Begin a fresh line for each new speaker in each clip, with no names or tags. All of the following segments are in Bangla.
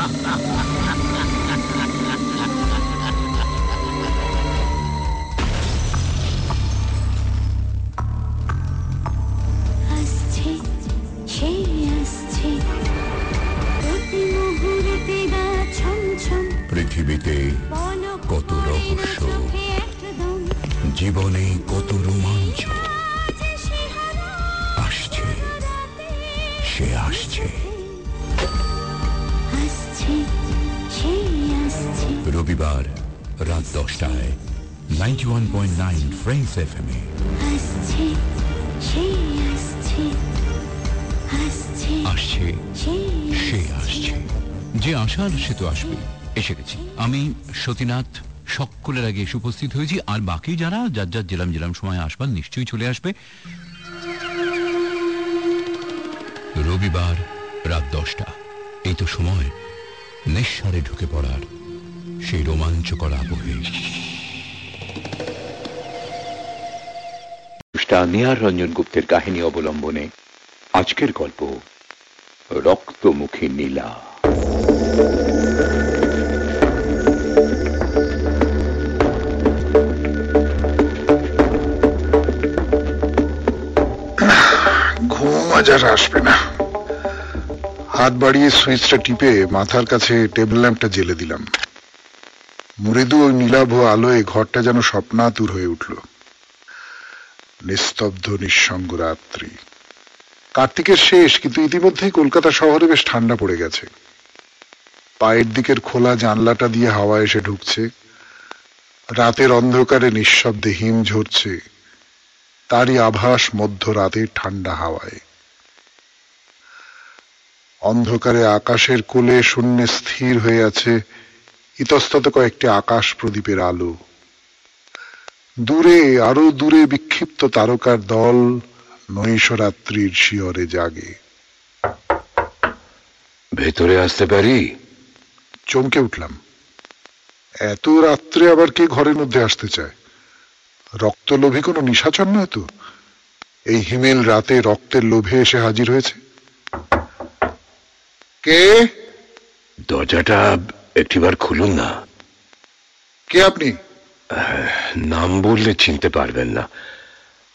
ハ ハ ফ্রেন্ডস এফ এম
আসছে। আসছে সে
আসছে। যে আসার সে তো আসবে। এসে গেছি। আমি সতীনাথ সকলের আগে এসে উপস্থিত হয়েছি। আর বাকি যারা যার যার জেলাম জেলাম সময় আসবার নিশ্চয়ই চলে আসবে। রবিবার রাত দশটা। এই তো সময়। নিঃসারে ঢুকে পড়ার সেই রোমাঞ্চকর আবহে।
নিহার রঞ্জন গুপ্তের কাহিনী অবলম্বনে আজকের গল্প রক্তমুখী নীলা।
আজ আসবে না। হাত বাড়িয়ে সুইচটা টিপে মাথার কাছে টেবিল ল্যাম্পটা জেলে দিলাম। মৃদু ওই নীলাভ আলোয় ঘরটা যেন স্বপ্নাতুর হয়ে উঠল। নিস্তব্ধ, নিঃসঙ্গ রাত্রি। কার্তিকের শেষ, কিন্তু ইতিমধ্যেই কলকাতা শহরে বেশ ঠান্ডা পড়ে গেছে। পায়ের দিকের খোলা জানলাটা দিয়ে হাওয়া এসে ঢুকছে। রাতের অন্ধকারে নিঃশব্দে হিম ঝরছে। তারই আভাস মধ্যরাতের ঠান্ডা হাওয়ায়। অন্ধকারে আকাশের কোলে শূন্যে স্থির হয়ে আছে ইতস্তত কয়েকটি আকাশ প্রদীপের আলো। দূরে আরও দূরে বিক্ষিপ্ত তারকার দল নৈশরাত্রির শিয়রে জাগে।
ভেতরে আসতে পারি?
চমকে উঠলাম। এত রাত্রে আবার কে ঘরের মধ্যে আসতে চায়? রক্তলোভী কোনো নিশাচর নয় তো? এই হিমেল রাতে রক্তের লোভে এসে হাজির হয়েছে। কে?
দরজাটা একটিবার খুলুন না।
কে আপনি?
নাম বললে চিনতে পারবেন না।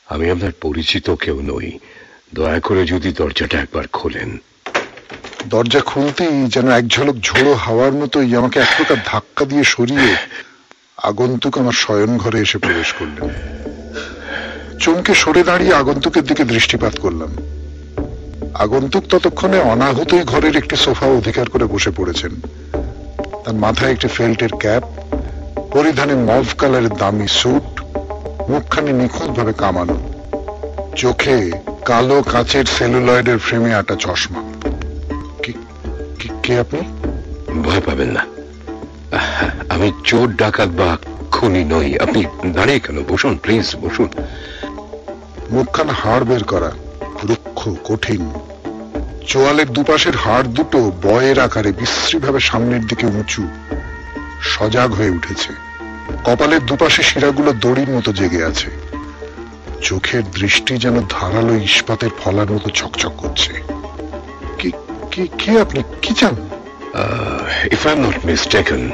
আমি আপনার পরিচিত কেউ নই। দয়া করে যদি দরজাটা একবার খোলেন।
দরজা খুলতেই যেন এক ঝলক ঝোড়ো হাওয়ার মতোই আমাকে এক প্রকার ধাক্কা দিয়ে সরিয়ে আগন্তুক আমার শয়ন ঘরে এসে প্রবেশ করলেন। চমকে সরে দাঁড়িয়ে আগন্তুকের দিকে দৃষ্টিপাত করলাম। আগন্তুক ততক্ষণে অনাহতই ঘরের একটি সোফা অধিকার করে বসে পড়েছেন। তার মাথায় একটি ফেল্টের ক্যাপ পরিধানে মভ কালারের দামি স্যুট মুখখানি নিখুঁত ভাবে কামানো চোখে কালো কাচের সেলুলয়েডের ফ্রেমে আটা চশমা। কে আপনি?
ভয় পাবেন না। আমি চোর ডাকাত বা খুনি নই। আপনি দাঁড়িয়ে কেন? বসুন প্লিজ বসুন।
মুখখান হাড় বের করা রুক্ষ কঠিন। চোয়ালের দুপাশের হাড় দুটো বয়ের আকারে বিশ্রীভাবে সামনের দিকে উঁচু। সজাগ হয়ে উঠেছে। কপালের দুপাশে শিরাগুলো দড়ির মতো জেগে আছে। চোখের দৃষ্টি যেন ধারালো ইস্পাতের ফলার মতো চকচক করছে। কি কি কে আপনি কি চান?
If I am not mistaken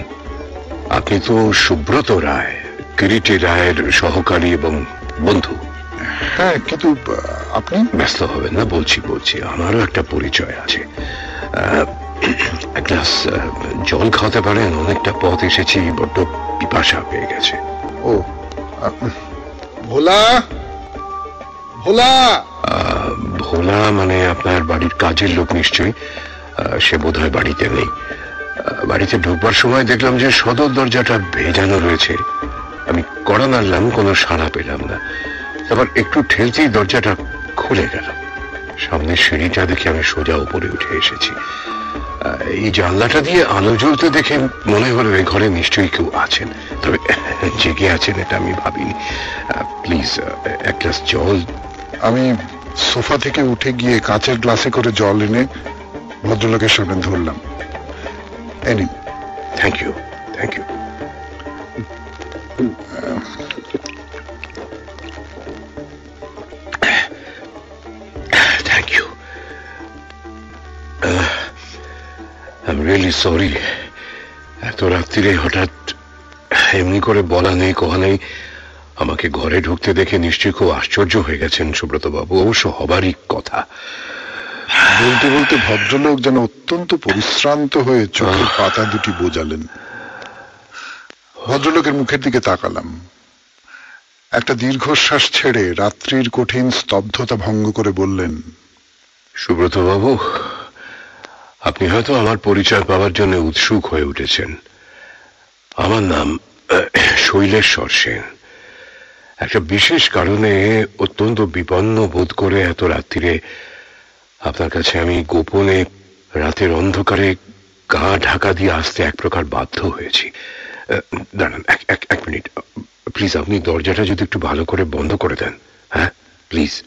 আপনি তো সুব্রত রায় কিরিটি রায়ের সহকারী এবং বন্ধু।
হ্যাঁ কিন্তু আপনি?
ব্যস্ত হবেন না বলছি বলছি আমারও একটা পরিচয় আছে। এক গ্লাস জল খাওয়াতে পারেন অনেকটা পথ এসেছি বড্ড পিপাসা পেয়ে গেছে।
ও ভোলা? ভোলা?
ভোলা মানে আপনার বাড়ির কাজের লোক নিশ্চয়ই। সে বোধহয় বাড়িতে নেই। বাড়িতে ঢুকবার সময় দেখলাম যে সদর দরজাটা ভেজানো রয়েছে। আমি কড়া নাড়লাম কোনো সাড়া পেলাম না। তারপর একটু ঠেলতেই দরজাটা খুলে গেল। সামনের সিঁড়িটা দেখে আমি সোজা উপরে উঠে এসেছি। এই জানলাটা দিয়ে আলো জ্বলতে দেখে মনে হলো এই ঘরে নিশ্চয়ই কেউ আছেন। তবে জেগে আছেন এটা আমি ভাবিনি। প্লিজ এক গ্লাস জল।
আমি সোফা থেকে উঠে গিয়ে কাঁচের গ্লাসে করে জল এনে ভদ্রলোকের সামনে ধরলাম।
Any thank you thank you I really sorry এত রাত্রিরে হঠাৎ এমনি করে বলা নেই কহা নেই। আমাকে ঘরে ঢুকতে দেখে নিশ্চয়ই খুব আশ্চর্য হয়ে গেছেন সুব্রত বাবু অবশ্য হবারই কথা।
বলতে বলতে ভদ্রলোক যেন অত্যন্ত পরিশ্রান্ত হয়ে চোখের পাতা দুটি বোজালেন ভদ্রলোকের মুখের দিকে তাকালাম। একটা দীর্ঘশ্বাস ছেড়ে রাত্রির কঠিন স্তব্ধতা ভঙ্গ করে বললেন
সুব্রত বাবু আপনি হয়তো আমার পরিচয় পাওয়ার জন্য উৎসুক হয়ে উঠেছেন। আমার নাম শৈলেশ্বর সেন। একটা বিশেষ কারণে অত্যন্ত বিপন্ন বোধ করে এত রাত্রিরে আপনার কাছে আমি গোপনে রাতের অন্ধকারে গা ঢাকা দিয়ে আসতে এক প্রকার বাধ্য হয়েছি। দাঁড়ান, এক এক মিনিট। প্লিজ, আপনি দরজাটা যদি একটু ভালো করে বন্ধ করে দেন। হ্যাঁ প্লিজ।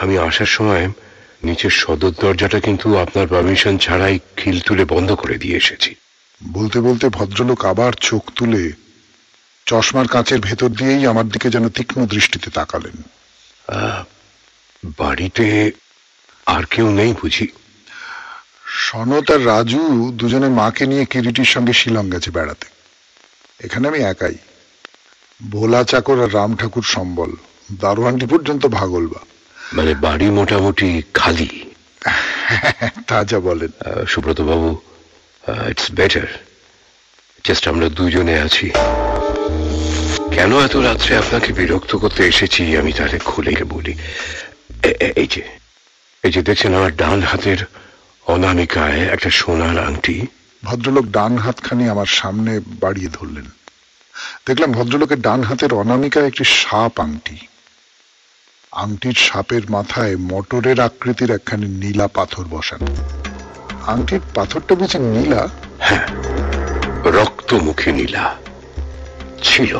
আমি আসার সময় নিচের সদর দরজাটা কিন্তু আপনার পারমিশন ছাড়াই খিল তুলে বন্ধ করে দিয়ে এসেছি।
বলতে বলতে ভদ্রলোক আবার চোখ তুলে চশমার কাঁচের ভেতর দিয়েই আমার দিকে যেন তীক্ষ্ণ দৃষ্টিতে তাকালেন।
বাড়িতে আর কেউ নেই বুঝি?
সনত আর রাজু দুজনে মাকে নিয়ে কিরিটির সঙ্গে শিলং গেছে বেড়াতে। এখানে আমি একাই। ভোলা চাকর আর রাম ঠাকুর সম্বল দারোয়ানটি পর্যন্ত ভাগলবা।
মানে বাড়ি মোটামুটি খালি।
তা যা বলেন।
সুব্রত বাবু ইটস বেটার জাস্ট আমরা দুজনে আছি। কেন এত রাত্রে আপনাকে বিরক্ত করতে এসেছি আমি তাহলে খুলে বলি। এই যে এই যে দেখছেন আমার ডান হাতের অনামিকায় একটা সোনার আংটি।
ভদ্রলোক ডান হাতখানি আমার সামনে বাড়িয়ে ধরলেন। দেখলাম ভদ্রলোকের ডান হাতের অনামিকায় একটি সাপ আংটি। আংটির সাপের মাথায় মটরের আকৃতির একখানি নীলা পাথর বসানো। আংটির পাথরটা বুঝি নীলা?
হ্যাঁ রক্তমুখী নীলা। ছিল।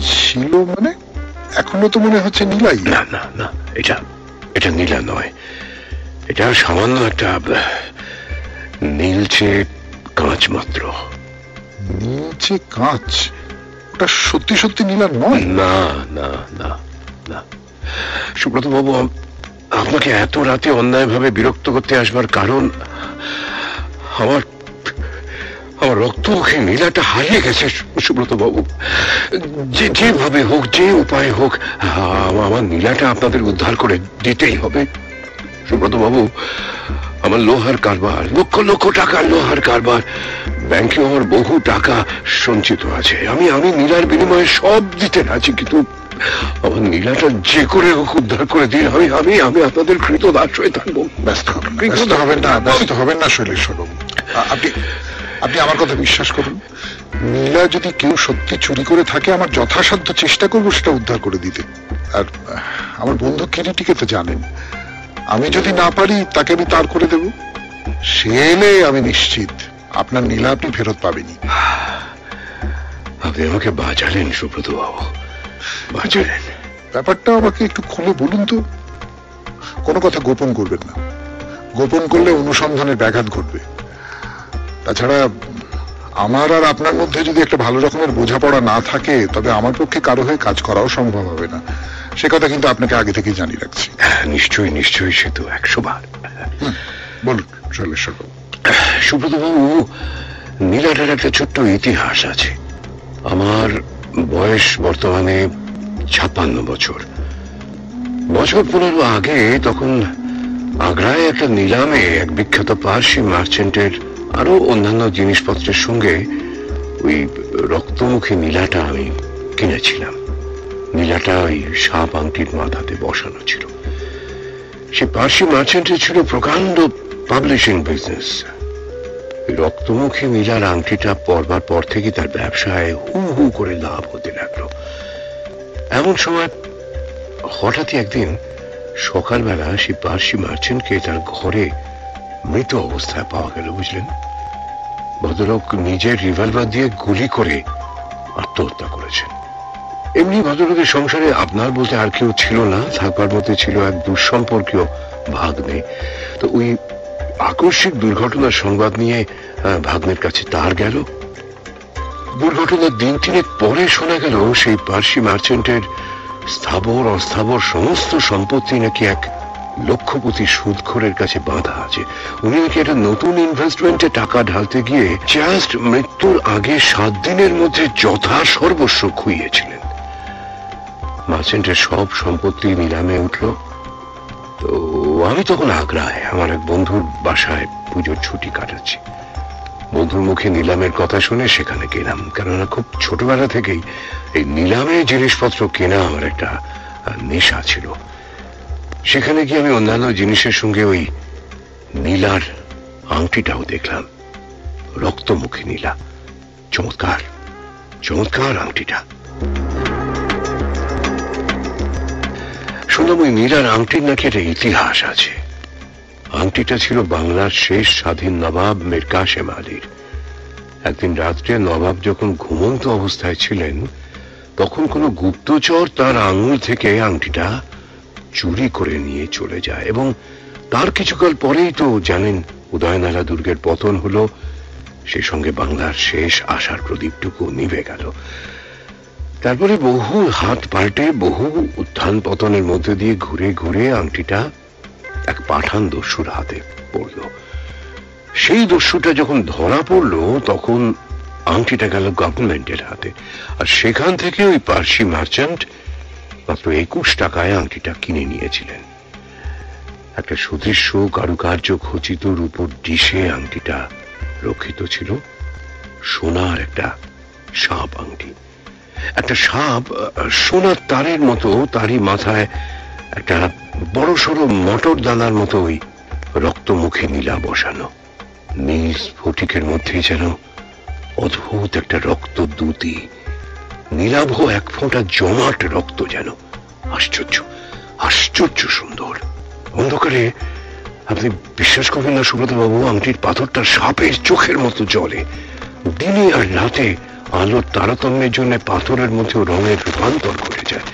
ছিল মানে? এখনও তো মনে হচ্ছে নীলাই।
না না না এটা এটা নীলা নয়। এটা সামান্য একটা নীলচে কাঁচ মাত্র।
নীলচে কাঁচ? ওটা সত্যি সত্যি নীলা নয়
না না না না। সুব্রত বাবু আপনাকে এত রাতে অন্যায়ভাবে বিরক্ত করতে আসবার কারণ, আমার আমার রক্তমুখে নীলাটা হারিয়ে গেছে, সুব্রত বাবু। যে, যেভাবে হোক, যে উপায়ে হোক আমার নীলাটা আপনাদের উদ্ধার করে দিতেই হবে। সুব্রত বাবু আমার লোহার কারবার লক্ষ লক্ষ টাকার লোহার কারবার ব্যাংকে আমার বহু টাকা সঞ্চিত আছে। আমি আমি নীলার বিনিময়ে সব দিতে রাজি কিন্তু আমার নীলাটা যে করে হোক উদ্ধার করে দিন। আমি আমি আমি আপনাদের কৃত দাস হয়ে থাকব।
ব্যস্ত হবেন না ব্যস্ত হবেন না বাবু। আপনি আপনি আমার কথা বিশ্বাস করুন। নীলা যদি কেউ সত্যি চুরি করে থাকে আমার যথাসাধ্য চেষ্টা করব সেটা উদ্ধার করে দিতে। আর আমার বন্ধু কিরিটিকে তো জানেন। আমি যদি না পারি তাকে আমি তার করে দেব। সে এলে আমি নিশ্চিত আপনার নীলা আপনি ফেরত পাবেনি
আপনি আমাকে বাঁচালেন সুব্রত বাবু। বাঁচালেন।
ব্যাপারটা আমাকে একটু খুলে বলুন তো। কোনো কথা গোপন করবেন না। গোপন করলে অনুসন্ধানের ব্যাঘাত ঘটবে। তাছাড়া আমার আর আপনার মধ্যে যদি একটা ভালো রকমের বোঝাপড়া না থাকে তবে আমার পক্ষে কারও হয়ে কাজ করাও সম্ভব হবে না। সে কথা কিন্তু আপনাকে আগে থেকে জানিয়ে রাখছি।
হ্যাঁ, নিশ্চয়ই নিশ্চয়ই সে তো একশো বার।
বলুন
সুব্রত বাবু নীলাটার একটা ছোট্ট ইতিহাস আছে। আমার বয়স বর্তমানে ছাপ্পান্ন বছর। বছর পনেরো আগে তখন আগ্রায় একটা নিলামে এক বিখ্যাত পার্সি মার্চেন্টের আরও অন্যান্য জিনিসপত্রের সঙ্গে ওই রক্তমুখী নীলাটা আমি কিনেছিলাম। নীলাটা ওই সাপ আংটির মাথাতে বসানো ছিল। সে পার্সি মার্চেন্টের ছিল প্রকাণ্ড পাবলিশিং বিজনেস। রক্তমুখী নীলার আংটিটা পরবার পর থেকে তার ব্যবসায় হু হু করে লাভ হতে লাগল। এমন সময় হঠাৎই একদিন সকালবেলা সেই পার্সি মার্চেন্টকে তার ঘরে মৃত অবস্থায় পাওয়া গেল, বুঝলেন? ভদ্রলোক নিজের রিভলভার দিয়ে গুলি করে আত্মহত্যা করেছেন। এমনি ভদ্রলোকের সংসারে আপনার বলতে আর কেউ ছিল না থাকবার মধ্যে ছিল এক দুঃসম্পর্কীয় ভাগ্নে। তো ওই আকস্মিক দুর্ঘটনার সংবাদ নিয়ে ভাগ্নের কাছে তার গেল। দুর্ঘটনার দিন তিনেক পরে শোনা গেল সেই পার্সি মার্চেন্টের স্থাবর, অস্থাবর সমস্ত সম্পত্তি নাকি এক লক্ষপতি সুদখোরের কাছে বাঁধা আছে। উনি নাকি একটা নতুন ইনভেস্টমেন্টে টাকা ঢালতে গিয়ে জাস্ট মৃত্যুর আগে সাত দিনের মধ্যে যথা সর্বস্ব খুইয়েছিলেন। মার্চেন্টের সব সম্পত্তি নিলামে উঠল। তো আমি তখন আগ্রায়, আমার এক বন্ধুর বাসায় পুজোর ছুটি কাটাচ্ছি। বন্ধুর মুখে নিলামের কথা শুনে সেখানে গেলাম। কেননা খুব ছোটবেলা থেকেই এই নিলামে জিনিসপত্র কেনা আমার একটা নেশা ছিল। সেখানে গিয়ে আমি অন্যান্য জিনিসের সঙ্গে ওই নীলার আংটিটাও দেখলাম। রক্তমুখী নীলা। চমৎকার চমৎকার আংটিটা। শুনলাম ওই মীরার আংটির নাকি একটা ইতিহাস আছে। আংটিটা ছিল বাংলার শেষ স্বাধীন নবাব মীর কাশেম আলীর। একদিন রাত্রে নবাব যখন ঘুমন্ত অবস্থায় ছিলেন, তখন কোনো গুপ্তচর তার আঙুল থেকে আংটিটা চুরি করে নিয়ে চলে যায় এবং তার কিছুকাল পরেই তো জানেন উদয়নারা দুর্গের পতন হলো সেই সঙ্গে বাংলার শেষ আশার প্রদীপটুকু নিভে গেল। তারপরে বহু হাত পাল্টে বহু উত্থান পতনের মধ্যে দিয়ে ঘুরে ঘুরে আংটিটা এক পাঠান দস্যুর হাতে পড়ল। সেই দস্যুটা যখন ধরা পড়ল, তখন আংটিটা গেল গভর্নমেন্টের হাতে। আর সেখান থেকে ওই পার্সি মার্চেন্ট মাত্র একুশ টাকায় আংটিটা কিনে নিয়েছিলেন। একটা সুদৃশ্য, কারুকার্য খচিত রূপর ডিশে আংটিটা রক্ষিত ছিল। সোনার একটা সাপ আংটি। একটা সাপ সোনার তারের মতো তারই মাথায় একটা বড় সড়ো মটর দানার মতো ওই রক্তমুখী নীলা বসানো। নীল স্ফটিকের মধ্যে যেন অদ্ভুত একটা রক্ত দুতি নীলাভ এক ফোঁটা জমাট রক্ত যেন। আশ্চর্য আশ্চর্য সুন্দর। অন্ধকারে আপনি বিশ্বাস করবেন না সুব্রত বাবু আংটির পাথরটা সাপের চোখের মতো জলে দিনে আর রাতে আলোর তারতম্যের জন্য পাথরের মধ্যে রঙের রূপান্তর ঘটে যায়।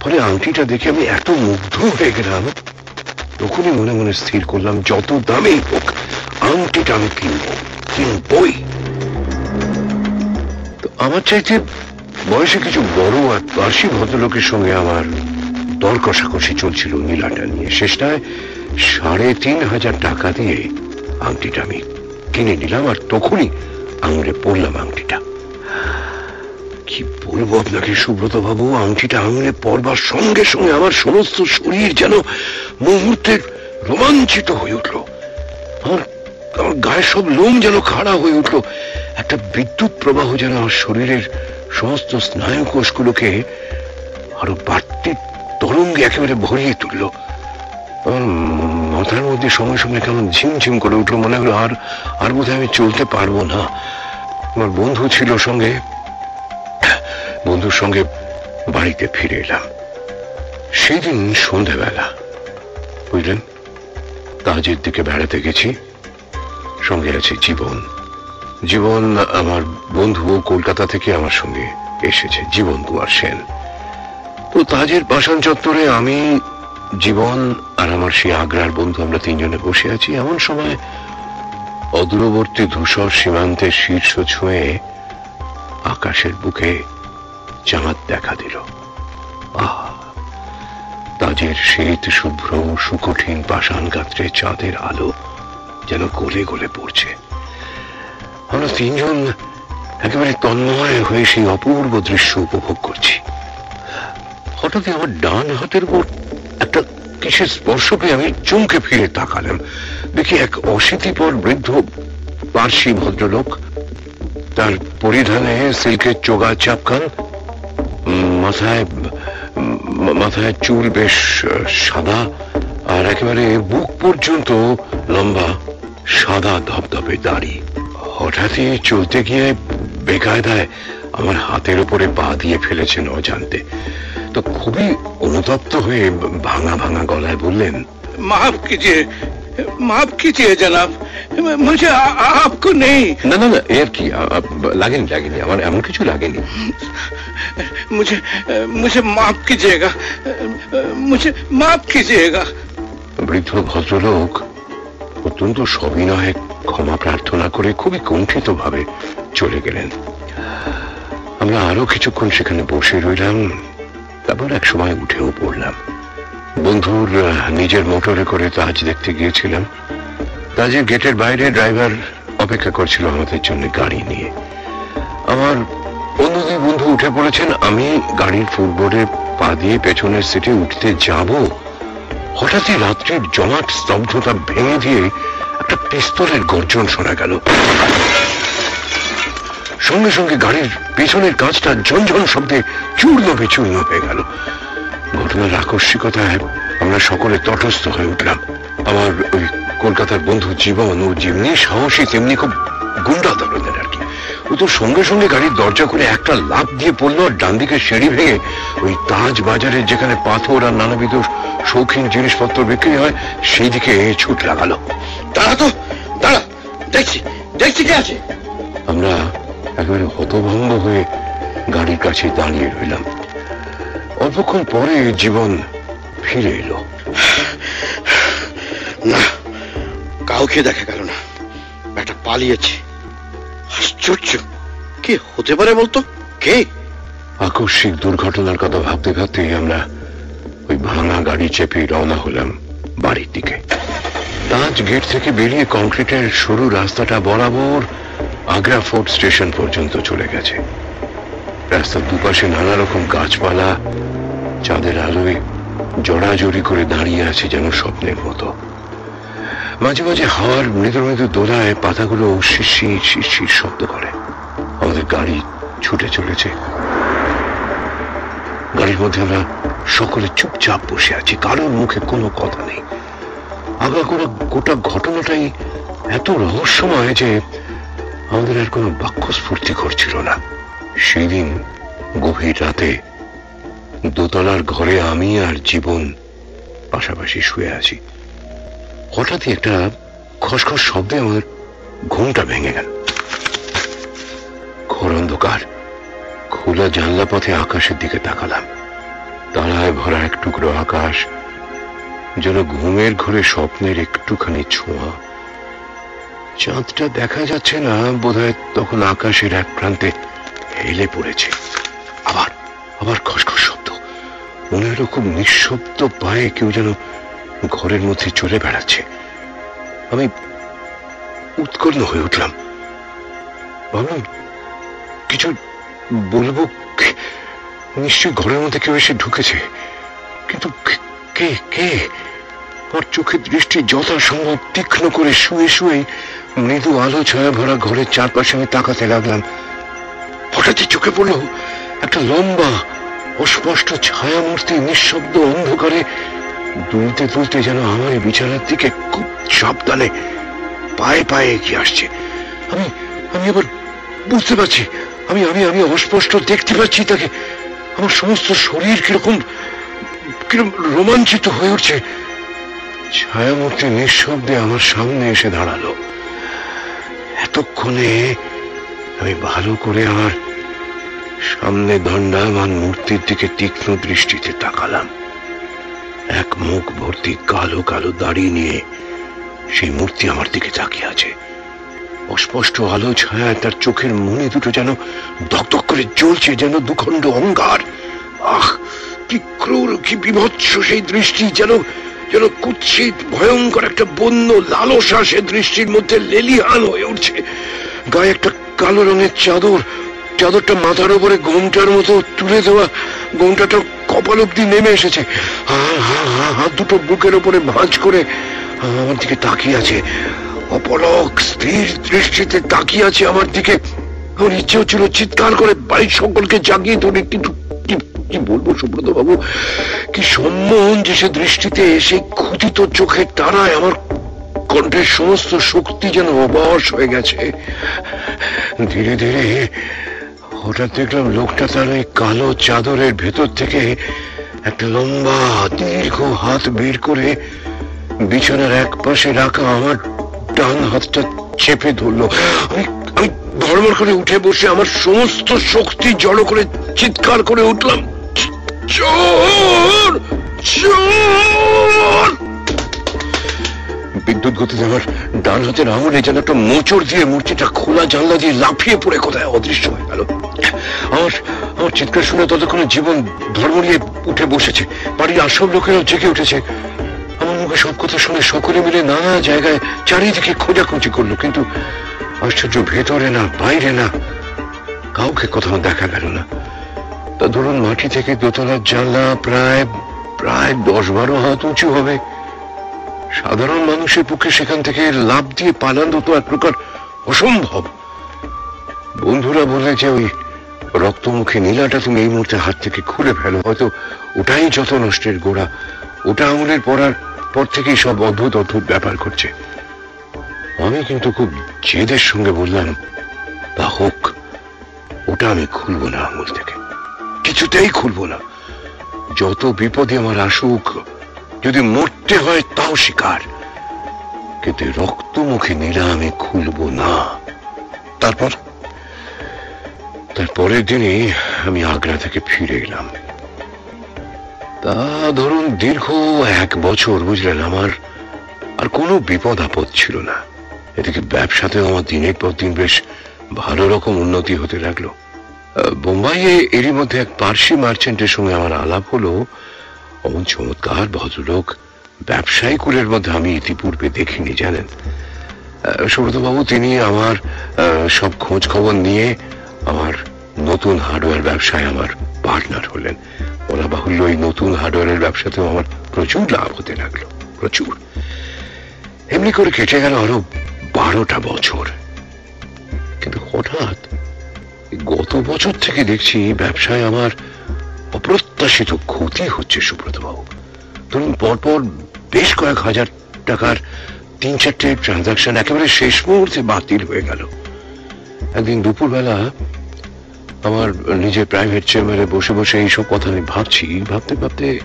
ফলে আংটিটা দেখে আমি এত মুগ্ধ হয়ে গেলাম। তখনই মনে মনে স্থির করলাম, যত দামেই হোক, আংটিটা আমি কিনবো, কিনবই। তো আমার চাইতে বয়সে কিছু বড় আর পার্সি ভদ্রলোকের সঙ্গে আমার দর কষাকষি চলছিল নীলাটা নিয়ে। শেষটায় সাড়ে তিন হাজার টাকা দিয়ে আংটিটা আমি কিনে নিলাম আর তখনই আঙুলে পড়লাম আংটিটা। কি বলব আপনাকে সুব্রত বাবু আংটিটা আঙুলে পড়বার সঙ্গে সঙ্গে আমার সমস্ত শরীর যেন মুহূর্তে রোমাঞ্চিত হয়ে উঠল। আমার আমার গায়ের সব লোম যেন খাড়া হয়ে উঠল। একটা বিদ্যুৎ প্রবাহ যেন আমার শরীরের সমস্ত স্নায়ু কোষগুলোকে আরও বাড়তি তরঙ্গে একেবারে ভরিয়ে তুললো। আমার মাথার মধ্যে সময় সময় কেমন ঝিমঝিম করে উঠল। মনে হলো আর আর বোধহয় আমি চলতে পারব না। আমার বন্ধু ছিল সঙ্গে, বন্ধুর সঙ্গে বাড়িতে ফিরে এলাম। সেদিন সন্ধেবেলা, বুঝলেন? কাজের দিকে বেড়াতে গেছি, সঙ্গে আছে জীবন। জীবন আমার বন্ধু কলকাতা থেকে আমার সঙ্গে এসেছে, জীবন কুমার সেন। তো তাজের পাষাণ চত্বরে আমি, জীবন আর আমার সেই আগ্রার বন্ধু, আমরা তিনজনে বসে আছি। এমন সময় অদূরবর্তী ধূসর সীমান্তের শীর্ষ ছুঁয়ে আকাশের বুকে চাঁদ দেখা দিল। আহ, তাজের শ্বেত শুভ্র সুকঠিন পাষাণ গাত্রে চাঁদের আলো যেন গলে গলে পড়ছে। আমরা তিনজন একেবারে তন্ময় হয়ে সেই অপূর্ব দৃশ্য উপভোগ করছি। হঠাৎ আমার ডান হাতের উপর একটা কিসের স্পর্শ পেয়ে আমি চমকে ফিরে তাকালাম। দেখি এক অশীতিপর বৃদ্ধ পার্সি ভদ্রলোক। তার পরিধানে সিল্কের চোগা চাপকান। মাথায় মাথায় চুল বেশ সাদা আর একেবারে বুক পর্যন্ত লম্বা, সাদা ধপধপে দাড়ি। হঠাৎই চলতে গিয়ে বেকায়দায় আমার হাতের উপরে পা দিয়ে ফেলেছেন অজান্তে। তো খুবই অনুতপ্ত হয়ে ভাঙা ভাঙা গলায় বললেন,
মাফ কিজিয়ে माफ कीजिए जनाब मुझे आ- आपको नहीं
না না না এর কি আ- আ- লাগেনি লাগেনি আমার এমন কিছু লাগেনি
मुझे मुझे माफ कीजिएगा मुझे माफ कीजिएगा
বৃদ্ধ ভদ্রলোক অত্যন্ত সবিনয়ে ক্ষমা প্রার্থনা করে খুবই কুণ্ঠিত ভাবে চলে গেলেন আমরা আরো কিছুক্ষণ সেখানে বসে রইলাম তারপর এক সময় উঠেও পড়লাম বন্ধুর নিজের মোটরে করে তাজ দেখতে গিয়েছিলাম। তাজের গেটের বাইরে ড্রাইভার অপেক্ষা করছিল আমাদের জন্য গাড়ি নিয়ে। আমার অন্য দুই বন্ধু উঠে পড়েছেন, আমি গাড়ির ফুটবোর্ডে পা দিয়ে পেছনের সিটে উঠতে যাব। হঠাৎই রাত্রির জমাট স্তব্ধতা ভেঙে দিয়ে একটা পিস্তলের গর্জন শোনা গেল। সঙ্গে সঙ্গে গাড়ির পেছনের কাঁচটা ঝনঝন শব্দে চূর্ণ বিচূর্ণ হয়ে গেল। ঘটনার আকস্মিকতায় আমরা সকলে তটস্থ হয়ে উঠলাম। আমার ওই কলকাতার বন্ধু জীবন ও যেমনি সাহসী, তেমনি খুব গুন্ডা ধরনের আর কি। ও তো সঙ্গে সঙ্গে গাড়ির দরজা করে একটা লাভ দিয়ে পড়ল ডান দিকে সিঁড়ি ভেঙে ওই তাজ বাজারে যেখানে পাথর আর নানাবিধ শৌখিন জিনিসপত্র বিক্রি হয়, সেই দিকে ছুট লাগালো।
দাঁড়া তো, দাঁড়া, দেখছি দেখছি কে আছে।
আমরা একেবারে হতভম্ব হয়ে গাড়ির কাছে দাঁড়িয়ে রইলাম। অল্পক্ষণ পরে জীবন ফিরে এলো।
না কাউকে দেখা গেল না। একটা পালিয়েছে। আশ্চর্য। কে হতে পারে বলতো? কে?
আকস্মিক দুর্ঘটনার কথা ভাবতে ভাবতেই আমরা ওই ভাঙা গাড়ি চেপে রওনা হলাম বাড়ির দিকে। তাজ গেট থেকে বেরিয়ে কংক্রিটের সরু রাস্তাটা বরাবর আগ্রা ফোর্ট স্টেশন পর্যন্ত চলে গেছে। রাস্তার দুপাশে নানা রকম গাছপালা চাঁদের আলোয় জড়াজড়ি করে দাঁড়িয়ে আছে যেন স্বপ্নের মতো। মাঝে মাঝে হাওয়ার মৃদু মৃদু দোলায় পাতাগুলো শিরশির শিরশির শব্দ করে। আমাদের গাড়ি ছুটে চলেছে। গাড়ির মধ্যে আমরা সকলে চুপচাপ বসে আছি। কারোর মুখে কোনো কথা নেই। আগা করে গোটা ঘটনাটাই এত রহস্যময় যে আমাদের আর কোনো বাক্য স্ফূর্তি করছিল না সেদিন গভীর রাতে দোতলার ঘরে আমি আর জীবন পাশাপাশি শুয়ে আছি। হঠাৎই একটা খসখস শব্দে আমার ঘুমটা ভেঙে গেল। ঘোর অন্ধকার। খোলা জানলা পথে আকাশের দিকে তাকালাম। তারায় ভরা এক টুকরো আকাশ, যেন ঘুমের ঘরে স্বপ্নের একটুখানি ছোঁয়া। চাঁদটা দেখা যাচ্ছে না, বোধহয় তখন আকাশের এক প্রান্তে হেলে পড়েছে। আবার আবার খসখস। মনে খুব নিঃশব্দ পায়ে কেউ যেন ঘরের মধ্যে চলে বেড়াচ্ছে। আমি উৎকর্ণ হয়ে উঠলাম। ভাবলাম, কিছু বলব? নিশ্চয়ই ঘরের মধ্যে কেউ এসে ঢুকেছে। কিন্তু কে- কে কে? আমার চোখের দৃষ্টি যথাসম্ভব তীক্ষ্ণ করে শুয়ে শুয়ে মৃদু আলো ছায়া ভরা ঘরের চারপাশে আমি তাকাতে লাগলাম। হঠাৎই চোখে পড়ল একটা লম্বা অস্পষ্ট ছায়ামূর্তি নিঃশব্দ অন্ধকারে দুলতে দুলতে যেন আমার বিছানার দিকে খুব সাবধানে পায়ে পায়ে এগিয়ে আসছে। আমি আমি আবার বুঝতে পারছি, আমি আমি আমি অস্পষ্ট দেখতে পাচ্ছি তাকে। আমার সমস্ত শরীর কীরকম কীরকম রোমাঞ্চিত হয়ে উঠছে। ছায়ামূর্তি নিঃশব্দে আমার সামনে এসে দাঁড়াল। এতক্ষণে আমি ভালো করে আমার সামনে দণ্ডায়মান মূর্তির দিকে তীক্ষ্ণ দৃষ্টিতে তাকালাম। এক মুখ ভর্তি কালো কালো দাড়ি নিয়ে সেই মূর্তি আমার দিকে তাকিয়ে আছে। অস্পষ্ট আলো ছায়া তার চোখের মনে দুটো যেন দকদক করে জ্বলছে, যেন দুখণ্ড অঙ্গার আহ, কি ক্রূর, কি বিভৎস সেই দৃষ্টি, যেন যেন কুৎসিত, ভয়ঙ্কর একটা বন্য লালসা সে দৃষ্টির মধ্যে লেলিহান হয়ে উঠছে। গায়ে একটা কালো রঙের চাদর চাদরটা মাথার উপরে ঘোমটার মতো তুলে দেওয়া ঘোমটাটা কপাল অব্দি নেমে এসেছে। হাত দুটো বুকের উপরে ভাঁজ করে আমার দিকে তাকিয়ে আছে। অপলক স্থির দৃষ্টিতে তাকিয়ে আছে আমার দিকে। আমার ইচ্ছে হচ্ছিল চিৎকার করে বাড়ির সকলকে জাগিয়ে তোলে, কিন্তু কি- বলব সুব্রত বাবু কি সম্মোহন যে সে দৃষ্টিতে সেই ক্ষুদিত চোখের তারায় আমার কণ্ঠের সমস্ত শক্তি যেন অবশ হয়ে গেছে। ধীরে ধীরে হঠাৎ দেখলাম লোকটা তার ওই কালো চাদরের ভেতর থেকে একটা লম্বা, দীর্ঘ হাত বের করে বিছানার এক পাশে রাখা আমার ডান হাতটা চেপে ধরলো। আমি ধর্মর করে উঠে বসে আমার সমস্ত শক্তি জড়ো করে চিৎকার করে উঠলাম, চোর! চোর! বিদ্যুৎ গতিতে আমার ডান হাতের আঙুলে যেন একটা মোচড় দিয়ে মূর্তিটা খোলা জানলা দিয়ে লাফিয়ে পড়ে কোথায় অদৃশ্য হয়ে গেল। আমার আমার চিৎকার শুনে ততক্ষণে জীবন ধর্ম নিয়ে উঠে বসেছে। বাড়ির আসল লোকেরাও জেগে উঠেছে। আমার মুখে সব কথা শুনে সকলে মিলে নানা জায়গায় চারিদিকে খোঁজাখুঁজি করল, কিন্তু আশ্চর্য ভেতরে না, বাইরে না, কাউকে কোথাও দেখা গেল না। তা ধরুন মাটি থেকে দোতলার জানলা প্রায় প্রায় দশ বারো হাত উঁচু হবে। সাধারণ মানুষের পক্ষে সেখান থেকে লাভ দিয়ে পালানো তো এক প্রকার অসম্ভব। বন্ধুরা বলে যে ওই রক্তমুখী নীলাটা তুমি এই মুহূর্তে হাত থেকে খুলে ফেলো, হয়তো ওটাই যত নষ্টের গোড়া, ওটা আঙুলের পড়ার পর থেকেই সব অদ্ভুত অদ্ভুত ব্যাপার করছে আমি কিন্তু খুব জেদের সঙ্গে বললাম তা হোক, ওটা আমি খুলবো না আঙুল থেকে। কিছুতেই খুলবো না। যত বিপদে আমার আসুক যদি মরতে হয় তাও শিকার। কিন্তু রক্তমুখী নীলা আমি খুলবো না।
তারপর
তার পরের দিনই আমি আগ্রা থেকে ফিরে এলাম। তা ধরুন দীর্ঘ এক বছর বুঝলেন, আমার আর কোনো বিপদ আপদ ছিল না। এদিকে ব্যবসাতেও আমার দিনের পর দিন বেশ ভালো রকম উন্নতি হতে লাগল। বোম্বাইয়ে এরই মধ্যে এক পার্সি মার্চেন্টের সঙ্গে আমার আলাপ হলো অমন চমৎকার ভদ্রলোক ব্যবসায়ী কুলের মধ্যে আমি ইতিপূর্বে দেখিনি, জানেন? সুব্রতবাবু, তিনি আমার সব খোঁজ খবর নিয়ে আমার নতুন হার্ডওয়্যার ব্যবসায় আমার পার্টনার হলেন। বলা বাহুল্য, এই নতুন হার্ডওয়্যারের ব্যবসাতেও আমার প্রচুর লাভ হতে লাগল, প্রচুর। এমনি করে কেটে গেল আরও বারোটা বছর। কিন্তু হঠাৎ গত বছর থেকে দেখছি ব্যবসায় আমার অপ্রত্যাশিত ক্ষতি হচ্ছে সুব্রতবাবু ধরুন, পরপর বেশ কয়েক হাজার টাকার তিন চারটে ট্রানজাকশন একেবারে শেষ মুহূর্তে বাতিল হয়ে গেল। একদিন দুপুরবেলা আমার নিজের প্রাইভেট চেম্বারে বসে বসে এইসব কথা আমি ভাবছি, ভাবতে ভাবতে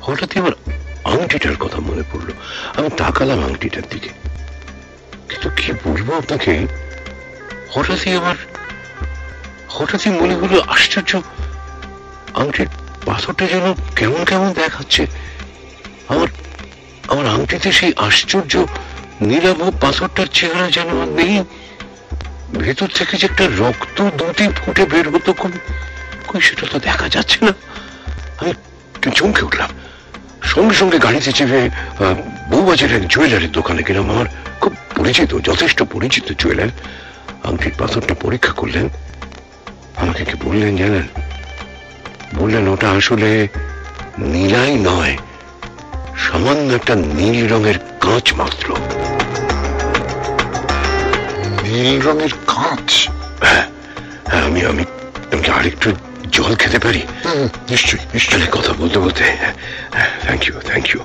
হঠাৎই আমার আংটিটার কথা মনে পড়ল। আমি তাকালাম আংটিটার দিকে। কিন্তু কি বলব আপনাকে? হঠাৎই আমার, হঠাৎই মনে হলো আশ্চর্য আংটির পাথরটা যেন কেমন কেমন দেখাচ্ছে। আমার আমার আংটিতে সেই আশ্চর্য নীলাভ পাথরটার চেহারা যেন আর নেই। ভেতর থেকে যে একটা রক্ত দুটি ফুটে বের হতো কোন কই সেটা তো দেখা যাচ্ছে না। আমি চমকে উঠলাম। সঙ্গে সঙ্গে গাড়িতে চেপে বউবাজারের জুয়েলারির দোকানে গেলাম। আমার খুব পরিচিত, যথেষ্ট পরিচিত জুয়েলার। আংটির পাথরটা পরীক্ষা করলেন। আমাকে কি বললেন জানেন? বললেন ওটা আসলে নীলাই নয় সামান্য একটা নীল রঙের কাঁচ মাত্র।
নীল রঙের কাঁচ?
হ্যাঁ আমি আমি আমি আরেকটু জল খেতে পারি?
নিশ্চয়ই নিশ্চয়ই।
কথা বলতে বলতে থ্যাংক ইউ থ্যাংক ইউ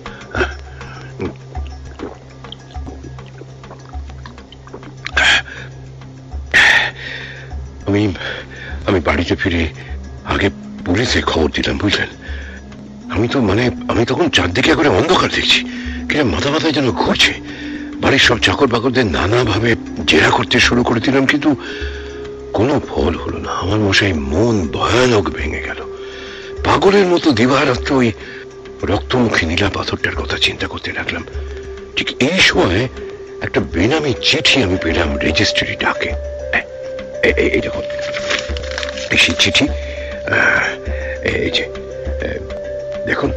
আমি আমি বাড়িতে ফিরে আগে পুলিশে খবর দিলাম, বুঝলেন? আমি তো মানে আমি তখন চারদিকে করে অন্ধকার দেখছি। কিনা মাথা মাথায় যেন ঘুরছে? বাড়ির সব চাকর বাকরদের নানাভাবে জেরা করতে শুরু করে দিলাম, কিন্তু কোনো ফল হলো না। আমার মশাই মন ভয়ানক ভেঙে গেল। পাগলের মতো দিবারাত্র ওই রক্তমুখী নীলা পাথরটার কথা চিন্তা করতে লাগলাম। ঠিক এই সময় একটা বেনামি চিঠি আমি পেলাম রেজিস্ট্রি ডাকে। এই দেখুন। এই সেই চিঠি এই যে দেখুন।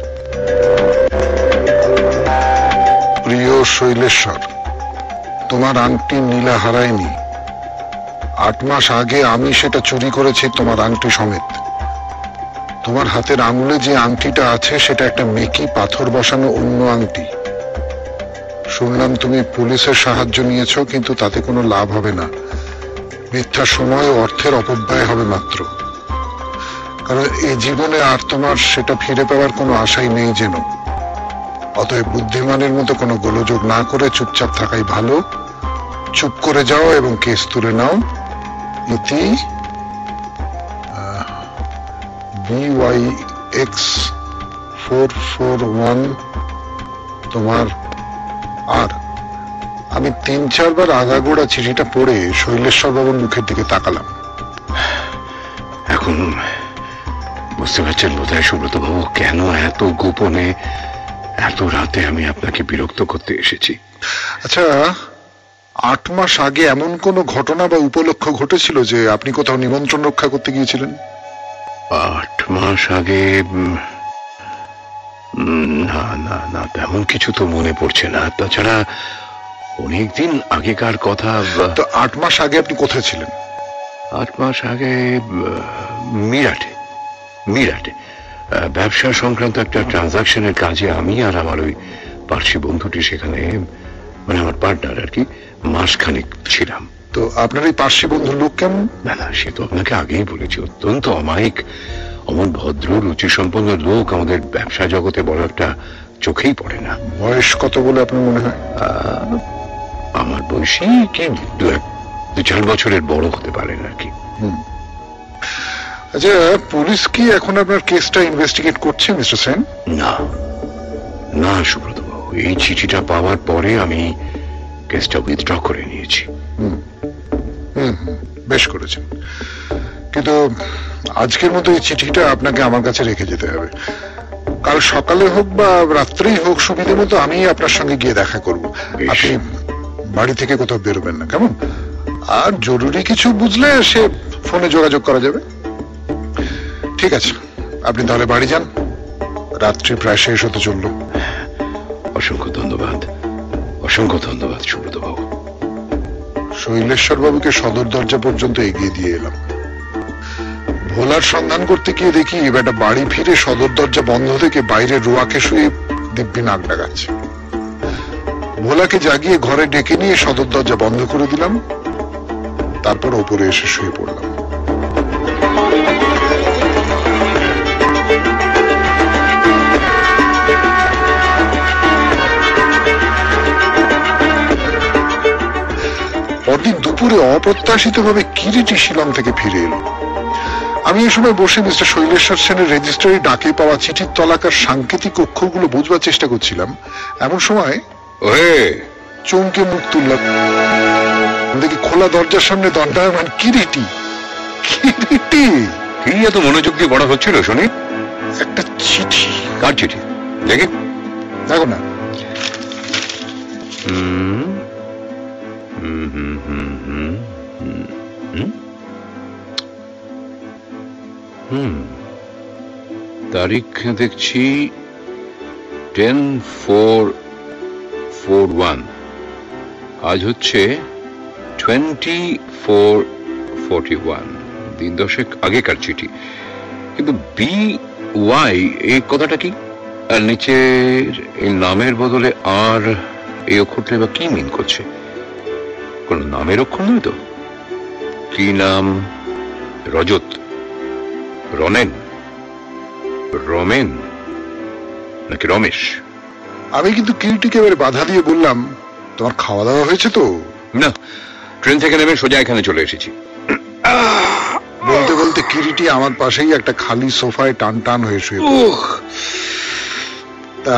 প্রিয় শৈলেশ্বর, তোমার আংটি নীলা হারায়নি। আট মাস আগে আমি সেটা চুরি করেছি তোমার আংটি সমেত। তোমার হাতের আঙুলে যে আংটিটা আছে, সেটা একটা মেকি পাথর বসানো অন্য আংটি। শুনলাম তুমি পুলিশের সাহায্য নিয়েছো, কিন্তু তাতে কোনো লাভ হবে না। মিথ্যা সময় অর্থের অপব্যয় হবে মাত্র। কারণ এই জীবনে আর তোমার সেটা ফিরে পাওয়ার কোনো আশাই নেই যেন। অতএব বুদ্ধিমানের মতো কোনো গোলযোগ না করে চুপচাপ থাকাই ভালো। চুপ করে যাও এবং কেস তুলে নাও। ইতি BY X four four one তোমার আর। আমি তিন চারবার আগাগোড়া চিঠিটা পড়ে শৈলেশ্বর বাবুর মুখের দিকে তাকালাম।
এখন বুঝতে পারছেন বোধহয় সুব্রত বাবু কেন এত গোপনে এত রাতে আমি আপনাকে বিরক্ত করতে এসেছি?
আচ্ছা আট মাস আগে এমন কোনো ঘটনা বা উপলক্ষ ঘটেছিল যে আপনি কোথাও নিমন্ত্রণ রক্ষা করতে গিয়েছিলেন?
আট মাস আগে না না না তেমন কিছু তো মনে পড়ছে না। তাছাড়া অনেকদিন আগেকার কথা
তো আট মাস আগে আপনি কোথায় ছিলেন?
আট মাস আগে মিরাটে। মিরাটে ব্যবসা সংক্রান্ত একটা ট্রানজাকশনের কাজে আমি আর আমার ওই পার্সি বন্ধুটি সেখানে মানে আমার পার্টনার আর কি মাসখানেক ছিলাম।
তো আপনার এই পার্শ্ব বন্ধুর লোক কেমন?
না না সে তো আপনাকে আগেই বলেছি অত্যন্ত অমায়িক অমন ভদ্র রুচি সম্পন্ন লোক আমাদের ব্যবসা জগতে বড় একটা চোখেই পড়ে না।
বয়স কত বলে আপনার মনে হয়?
আমার বয়সী কি দু এক দু চার বছরের বড় হতে পারেন আর কি।
আচ্ছা পুলিশ কি এখন আপনার কেসটা ইনভেস্টিগেট করছে মিস্টার সেন?
না। না সুব্রত বাবু এই চিঠিটা পাওয়ার পরে আমি কেসটা উইথড্র করে নিয়েছি।
হুম। বেশ করেছেন। কিন্তু আজকের মতো এই চিঠিটা আপনাকে আমার কাছে রেখে যেতে হবে। কাল সকালে হোক বা রাত্রেই হোক সুবিধে মতো আমি আপনার সঙ্গে গিয়ে দেখা করব। আপনি বাড়ি থেকে কোথাও বেরোবেন না কেমন? আর জরুরি কিছু বুঝলে সে ফোনে যোগাযোগ করা যাবে। ঠিক আছে। আপনি তাহলে বাড়ি যান। রাত্রি প্রায় শেষ হতে চলল।
অসংখ্য ধন্যবাদ। অসংখ্য ধন্যবাদ সুব্রত বাবু
শৈলেশ্বর বাবুকে সদর দরজা পর্যন্ত এগিয়ে দিয়ে এলাম। ভোলার সন্ধান করতে গিয়ে দেখি বেটা বাড়ি ফিরে সদর দরজা বন্ধ থেকে বাইরে রোয়াকে শুয়ে দিব্যি নাক ডাকাচ্ছে। ভোলাকে জাগিয়ে ঘরে ডেকে নিয়ে সদর দরজা বন্ধ করে দিলাম। তারপর ওপরে এসে শুয়ে পড়লাম। দুপুরে অপ্রত্যাশিত ভাবে কিরিটি শিলং থেকে ফিরে এলো। আমি এ সময় বসে মিস্টার শৈলেশ্বর সেনের রেজিস্ট্রারি ডাকে পাওয়া চিঠির তলাকার সাংকেতিক অক্ষরগুলো বুঝবার চেষ্টা করছিলাম। এমন সময়
ওহে!
চমকে মুখ তুললাম। দেখি খোলা দরজার সামনে দণ্ডায়মান কিরিটি। কিরিটি!
কি এত মনোযোগ দিয়ে বড় হচ্ছিল শুনি।
একটা চিঠি।
কার চিঠি? দেখি।
দেখো না।
হুম হুম হুম। হুম। তারিখ দেখছি টেন ফোর ফোর ওয়ান। আজ হচ্ছে টোয়েন্টি ফোর ফোরটি ওয়ান। দিন দশেক আগেকার চিঠি। কিন্তু বি ওয়াই, এই কথাটা কি? আর নিচের এই নামের বদলে আর এই অক্ষরটা এবার কি মিন করছে? কোন নামের অক্ষর নয় তো? কি নাম? রজত। রনেন রমেন? নাকি রমেশ?
আমি কিন্তু কিরিটিকে এবারে বাধা দিয়ে বললাম তোমার খাওয়া দাওয়া হয়েছে তো?
না ট্রেন থেকে নেমে সোজা এখানে চলে এসেছি।
বলতে বলতে কিরিটি আমার পাশেই একটা খালি সোফায় টান টান হয়ে শুয়ে তা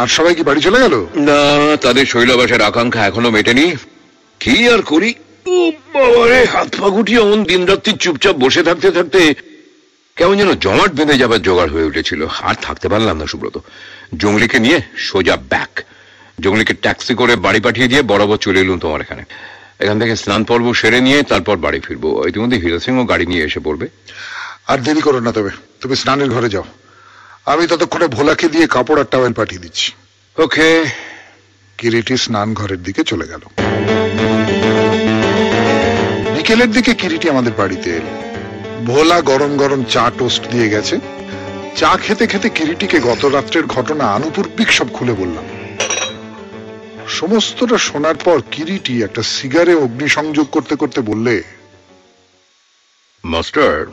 আর সবাই কি বাড়ি চলে গেল?
না তাদের শৈলবাসের আকাঙ্ক্ষা এখনও মেটেনি। কি আর করি? বাবারে হাত পা গুটিয়ে অমন দিন রাত্রি চুপচাপ বসে থাকতে থাকতে কেমন যেন জমাট বেঁধে যাবার জোগাড় হয়ে উঠেছিল। আর থাকতে পারলাম না সুব্রত। জঙ্গলিকে নিয়ে সোজা ব্যাক জঙ্গলিকে ট্যাক্সি করে বাড়ি পাঠিয়ে দিয়ে বরাবর চলে এলুম তোমার এখানে। এখান থেকে স্নান পর্ব সেরে নিয়ে তারপর বাড়ি ফিরবো। ইতিমধ্যে হিরো সিংও গাড়ি নিয়ে এসে পড়বে।
আর দেরি করো না তবে। তুমি স্নানের ঘরে যাও। আমি ততক্ষণে ভোলাকে দিয়ে কাপড় আর টাওয়েল পাঠিয়ে দিচ্ছি।
ওকে
কিরিটি স্নান ঘরের দিকে চলে গেল। বিকেলের দিকে কিরিটি আমাদের বাড়িতে এলো। ভোলা গরম গরম চা টোস্ট দিয়ে গেছে। চা খেতে খেতে কিরিটিকে গত রাত্রের ঘটনা আনুপূর্বিক সব খুলে বললাম। সমস্তটা শোনার পর কিরিটি একটা সিগারে অগ্নিসংযোগ করতে করতে বললে
মাস্টার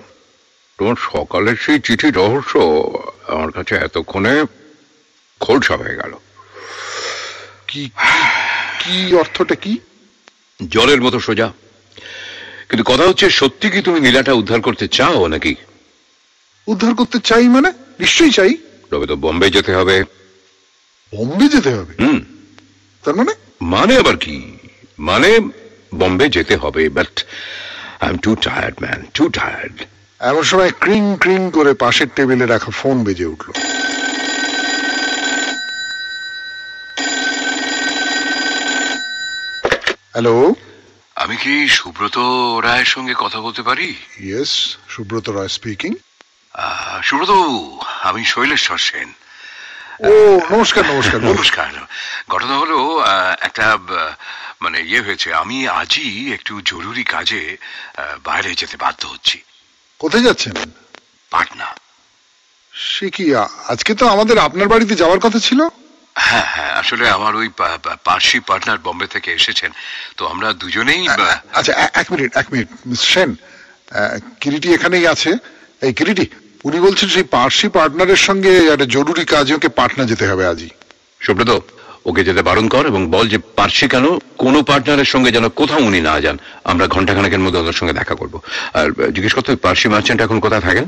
তোমার সকালের সেই চিঠি রহস্য আমার কাছে এতক্ষণে খোলসা হয়ে গেল।
কি কি অর্থটা কি?
জলের মতো সোজা। কিন্তু কথা হচ্ছে সত্যি কি তুমি নীলাটা উদ্ধার করতে চাও নাকি?
উদ্ধার করতে চাই মানে? নিশ্চয়ই চাই।
তবে তো বোম্বে যেতে হবে।
বোম্বে যেতে হবে?
হুম।
তার মানে?
মানে আবার কি? মানে বোম্বে যেতে হবে but I am too tired man too tired
এমন সময় ক্রিং ক্রিং করে পাশের টেবিলে রাখা ফোন বেজে উঠল। হ্যালো?
আমি কি সুব্রত রায়ের সঙ্গে কথা বলতে পারি?
ইয়েস সুব্রত রায় স্পিকিং
সুব্রত আমি শৈলেশ্বর সেন।
ও নমস্কার নমস্কার
নমস্কার। ঘটনা হলো একটা মানে ইয়ে হয়েছে আমি আজই একটু জরুরি কাজে বাইরে যেতে বাধ্য হচ্ছি।
কোথায় যাচ্ছেন?
পাটনা।
সে কি আজকে তো আমাদের আপনার বাড়িতে যাওয়ার কথা ছিল?
হ্যাঁ হ্যাঁ আসলে আমার ওই পার্সি পার্টনার বম্বে থেকে এসেছেন তো আমরা দুজনেই
আচ্ছা এক মিনিট এক মিনিট মিস সেন কিরিটি এখানেই আছে। এই কিরিটি উনি বলছেন সেই পার্সি পার্টনারের সঙ্গে একটা জরুরি কাজে ওকে পাটনা যেতে হবে আজই।
সুব্রত ওকে যেতে বারণ কর এবং বল যে পার্সি কেন কোনো পার্টনারের সঙ্গে যেন কোথাও উনি না যান। আমরা ঘন্টাখানেকের মধ্যে ওদের সঙ্গে দেখা করব। আর জিজ্ঞেস করতে পার্সি মার্চেন্ট এখন কোথায় থাকেন?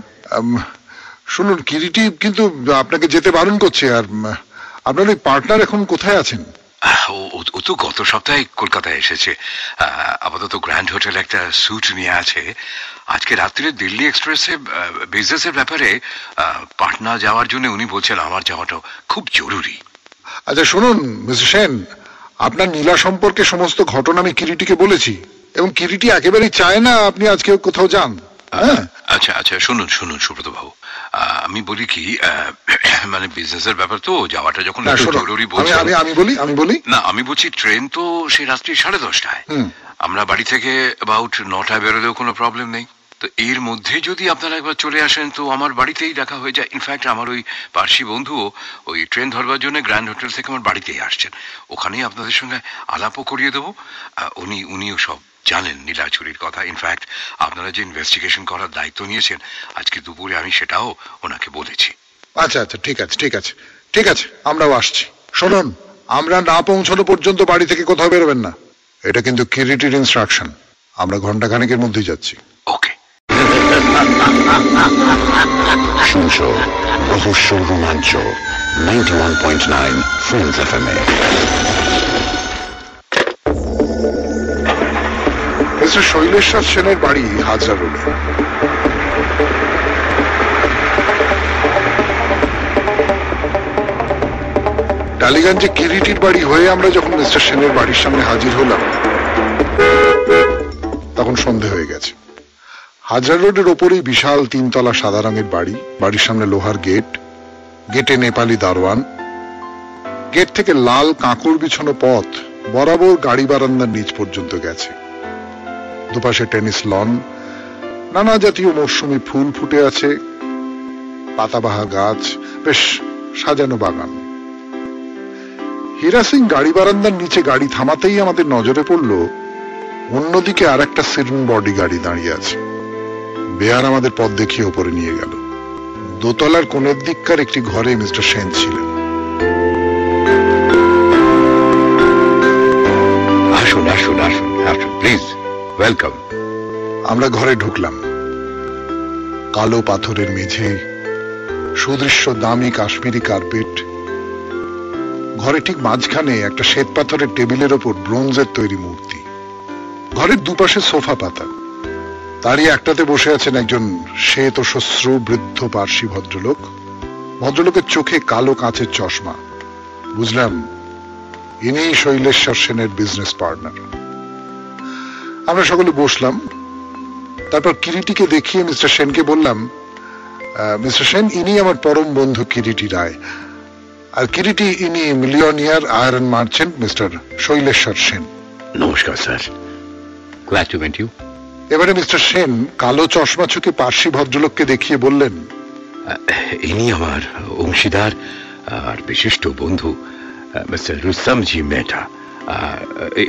শুনুন কিরিটি কিন্তু আপনাকে যেতে বারণ করছে আর আপনার ওই পার্টনার এখন কোথায় আছেন?
ও তো গত সপ্তাহে কলকাতায় এসেছে। আপাতত গ্র্যান্ড হোটেল একটা স্যুট নিয়ে আছে। আজকে রাত্রিরে দিল্লি এক্সপ্রেসে বিজনেসের ব্যাপারে পাটনা যাওয়ার জন্য উনি বলছেন আমার যাওয়াটা খুব জরুরি।
আচ্ছা শুনুন মিস্টার সেন আপনার নীলা সম্পর্কে সমস্ত ঘটনা আমি কিরিটিকে বলেছি। এবং কিরিটি একেবারেই চায় না আপনি আজকে কোথাও যান।
আচ্ছা আচ্ছা শুনুন শুনুন সুব্রত বাবু। আমি বলি কি মানে বিজনেসের ব্যাপার তো যাওয়াটা যখন জরুরি
আমি
বলছেন
আমি আমি বলি আমি বলি।
না আমি বলছি ট্রেন তো সেই রাত্রি সাড়ে দশটায়। আমরা বাড়ি থেকে অ্যাবাউট নটায় বেরোলেও কোনো প্রবলেম নেই। তো এর মধ্যে যদি আপনারা একবার চলে আসেন তো আমার বাড়িতেই দেখা হয়ে যায়। ইনফ্যাক্ট আমার ওই পার্সি বন্ধুও ওই ট্রেন ধরবার জন্য গ্র্যান্ড হোটেল থেকে আমার বাড়িতেই আসছেন। ওখানেই আপনাদের সঙ্গে আলাপও করিয়ে দেবো। উনি উনিও সব জানেন নীলাচুরির কথা। ইনফ্যাক্ট আপনারা যে ইনভেস্টিগেশন করার দায়িত্ব নিয়েছেন আজকে দুপুরে আমি সেটাও ওনাকে বলেছি।
আচ্ছা আচ্ছা ঠিক আছে ঠিক আছে ঠিক আছে আমরাও আসছি। শুনুন আমরা না পৌঁছানো পর্যন্ত বাড়ি থেকে কোথাও বেরোবেন না। এটা কিন্তু কিরিটির ইনস্ট্রাকশন আমরা ঘণ্টা খানেকের মধ্যেই যাচ্ছি।
ওকে
শুনছো রহস্য রোমাঞ্চ ninety one point nine friends F M এ।
মিস্টার শৈলেশ্বর সেনের বাড়ি হাজরা রোডে টালিগঞ্জে কিরিটির বাড়ি হয়ে আমরা যখন মিস্টার সেনের বাড়ির সামনে হাজির হলাম, তখন সন্ধে হয়ে গেছে। হাজার রোডের ওপরেই বিশাল তিনতলা সাদা রঙের বাড়ি, বাড়ির সামনে লোহার গেট, গেটে নেপালি দারোয়ান, গেট থেকে লাল কাঁকড় বিছানো পথ, বরাবর গাড়ি বারান্দার নিচ পর্যন্ত গেছে। দুপাশে টেনিস লন, নানা জাতীয় মৌসুমি ফুল ফুটে আছে, পাতাবাহা গাছ, বেশ সাজানো বাগান। হীরা সিং গাড়ি বারান্দার নিচে গাড়ি থামাতেই আমাদের নজরে পড়ল, অন্যদিকে আর একটা সিরন বডি গাড়ি দাঁড়িয়ে আছে। বেয়ার আমাদের পথ দেখিয়ে ওপরে নিয়ে গেল। দোতলার কোণের দিককার একটি ঘরে মিস্টার সেন ছিলেন।
আসুন আসুন আসুন আসুন, প্লিজ। ওয়েলকাম
আমরা ঘরে ঢুকলাম। কালো পাথরের মেঝে, সুদৃশ্য দামি কাশ্মীরি কার্পেট। ঘরে ঠিক মাঝখানে একটা শ্বেত পাথরের টেবিলের ওপর ব্রোঞ্জের তৈরি মূর্তি। ঘরের দুপাশে সোফা পাতা। তারই একটাতে বসে আছেন একজন শ্বেত শ্বশ্রু বৃদ্ধ পার্সি ভদ্রলোক। ভদ্রলোকের চোখে কালো কাঁচের চশমা। বুঝলাম, ইনি শৈলেশ্বর সেনের বিজনেস পার্টনার আমরা সকলে বসলাম। তারপর কিরিটিকে দেখিয়ে মিস্টার সেনকে বললাম মিস্টার সেন ইনি আমার পরম বন্ধু কিরিটি রায়। আর কিরিটি ইনি millionaire iron merchant mister Shaileshwar Sen.
নমস্কার sir. Glad to meet you
এবারে মিস্টার সেন কালো চশমা চোখে পার্সি ভদ্রলোককে দেখিয়ে বললেন
ইনি আমার অংশীদার আর বিশিষ্ট বন্ধু মিস্টার রুস্তমজি মেটা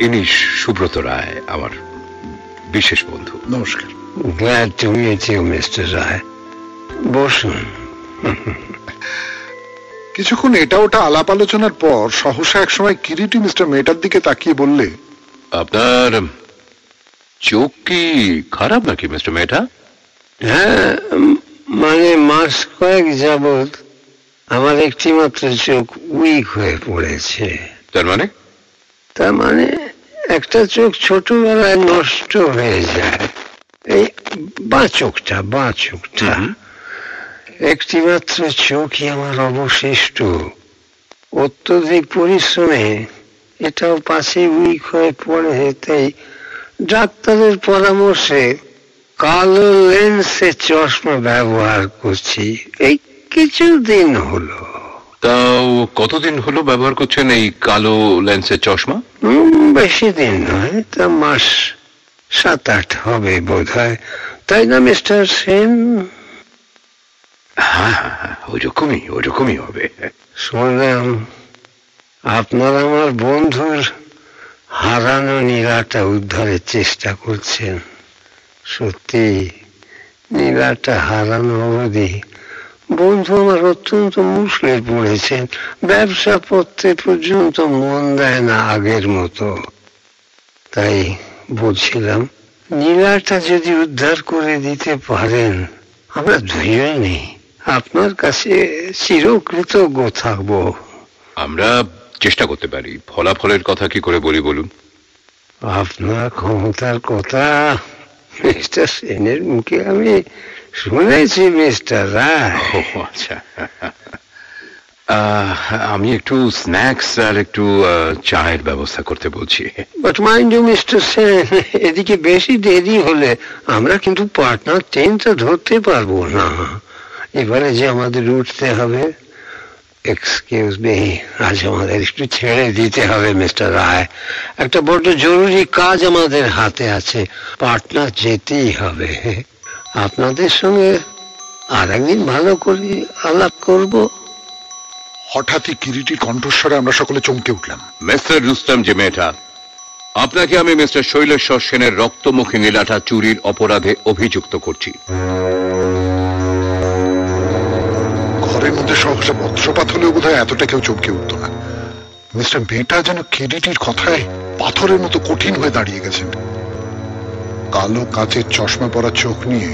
ইনি সুব্রত রায় আমার বিশেষ বন্ধু।
নমস্কার।
Glad to meet you, Mr. Rai. বসুন।
কিছুক্ষণ এটা ওটা আলাপ আলোচনার পর সহসা একসময় কিরিটি মিস্টার মেটার দিকে তাকিয়ে বললে
আপনার চোখ কি খারাপ নাকি মিস্টার মেটা
হ্যাঁ উম, মানে মাস কয়েক যাবৎ আমার একটি মাত্র চোখ উইক হয়ে পড়েছে।
তার মানে?
তার মানে একটা চোখ ছোটবেলায় নষ্ট হয়ে যায়। এই বাঁ চোখটা বাঁ চোখটা। একটি মাত্র চোখই আমার অবশিষ্ট। অত্যধিক পরিশ্রমে এটাও পাশে উইক হয়ে পড়ে তাই ডাক্তারের পরামর্শে কালো লেন্সে চশমা ব্যবহার করছি। এই কিছুদিন হলো।
তাও কতদিন হলো ব্যবহার করছেন এই কালো লেন্সের চশমা?
বেশি দিন নয় তা মাস সাত আট হবে বোধ হয় তাই না মিস্টার সেন?
হ্যাঁ হ্যাঁ, হ্যাঁ, ওইরকমই ওইরকমই হবে।
শুনলাম আপনার আমার বন্ধুর হারানো নীলাটা উদ্ধারের চেষ্টা করছেন। সত্যি নীলাটা হারানো অবধি বন্ধু আমার অত্যন্ত মুশকিল পড়েছেন ব্যবসা পত্রে পর্যন্ত মন দেয় না আগের মতো। তাই বলছিলাম নীলাটা যদি উদ্ধার করে দিতে পারেন আমরা দুজনেই আপনার কাছে চিরকৃতজ্ঞ থাকব।
আমরা চেষ্টা করতে পারি। ফলাফলের কথা কি করে বলি বলুন?
আপনার ক্ষমতার কথা মিস্টার সেনের মুখে আমি শুনেছি মিস্টার রায়।
ও আচ্ছা। আমি একটু স্ন্যাক্স আর একটু চায়ের ব্যবস্থা করতে বলছি।
But mind you mister Sen এদিকে বেশি দেরি হলে আমরা কিন্তু পার্টনার ট্রেনটা ধরতে পারব না। এবারে যে আমাদের উঠতে হবে এক্সকিউজ মি আজ আমাদের একটু ছেড়ে দিতে হবে মিস্টার রায়। একটা বড্ড জরুরি কাজ আমাদের হাতে আছে পার্টনার যেতেই হবে। আপনাদের সঙ্গে আর একদিন ভালো করে আলাপ করব।
হঠাৎই কিরিটির কণ্ঠস্বরে আমরা সকলে চমকে উঠলাম।
মিস্টার রুস্তম যে মেয়েটা আপনাকে আমি মিস্টার শৈলেশ্বর সেনের রক্তমুখী নীলাটা চুরির অপরাধে অভিযুক্ত করছি।
ঘরের মধ্যে সহসা বজ্রপাত হলেও বোধ হয় এতটা কেউ চমকে উঠত না। মিস্টার মেটা যেন কিরিটির কথায় পাথরের মতো কঠিন হয়ে দাঁড়িয়ে গেছেন। কালো কাচের চশমা পরা চোখ নিয়ে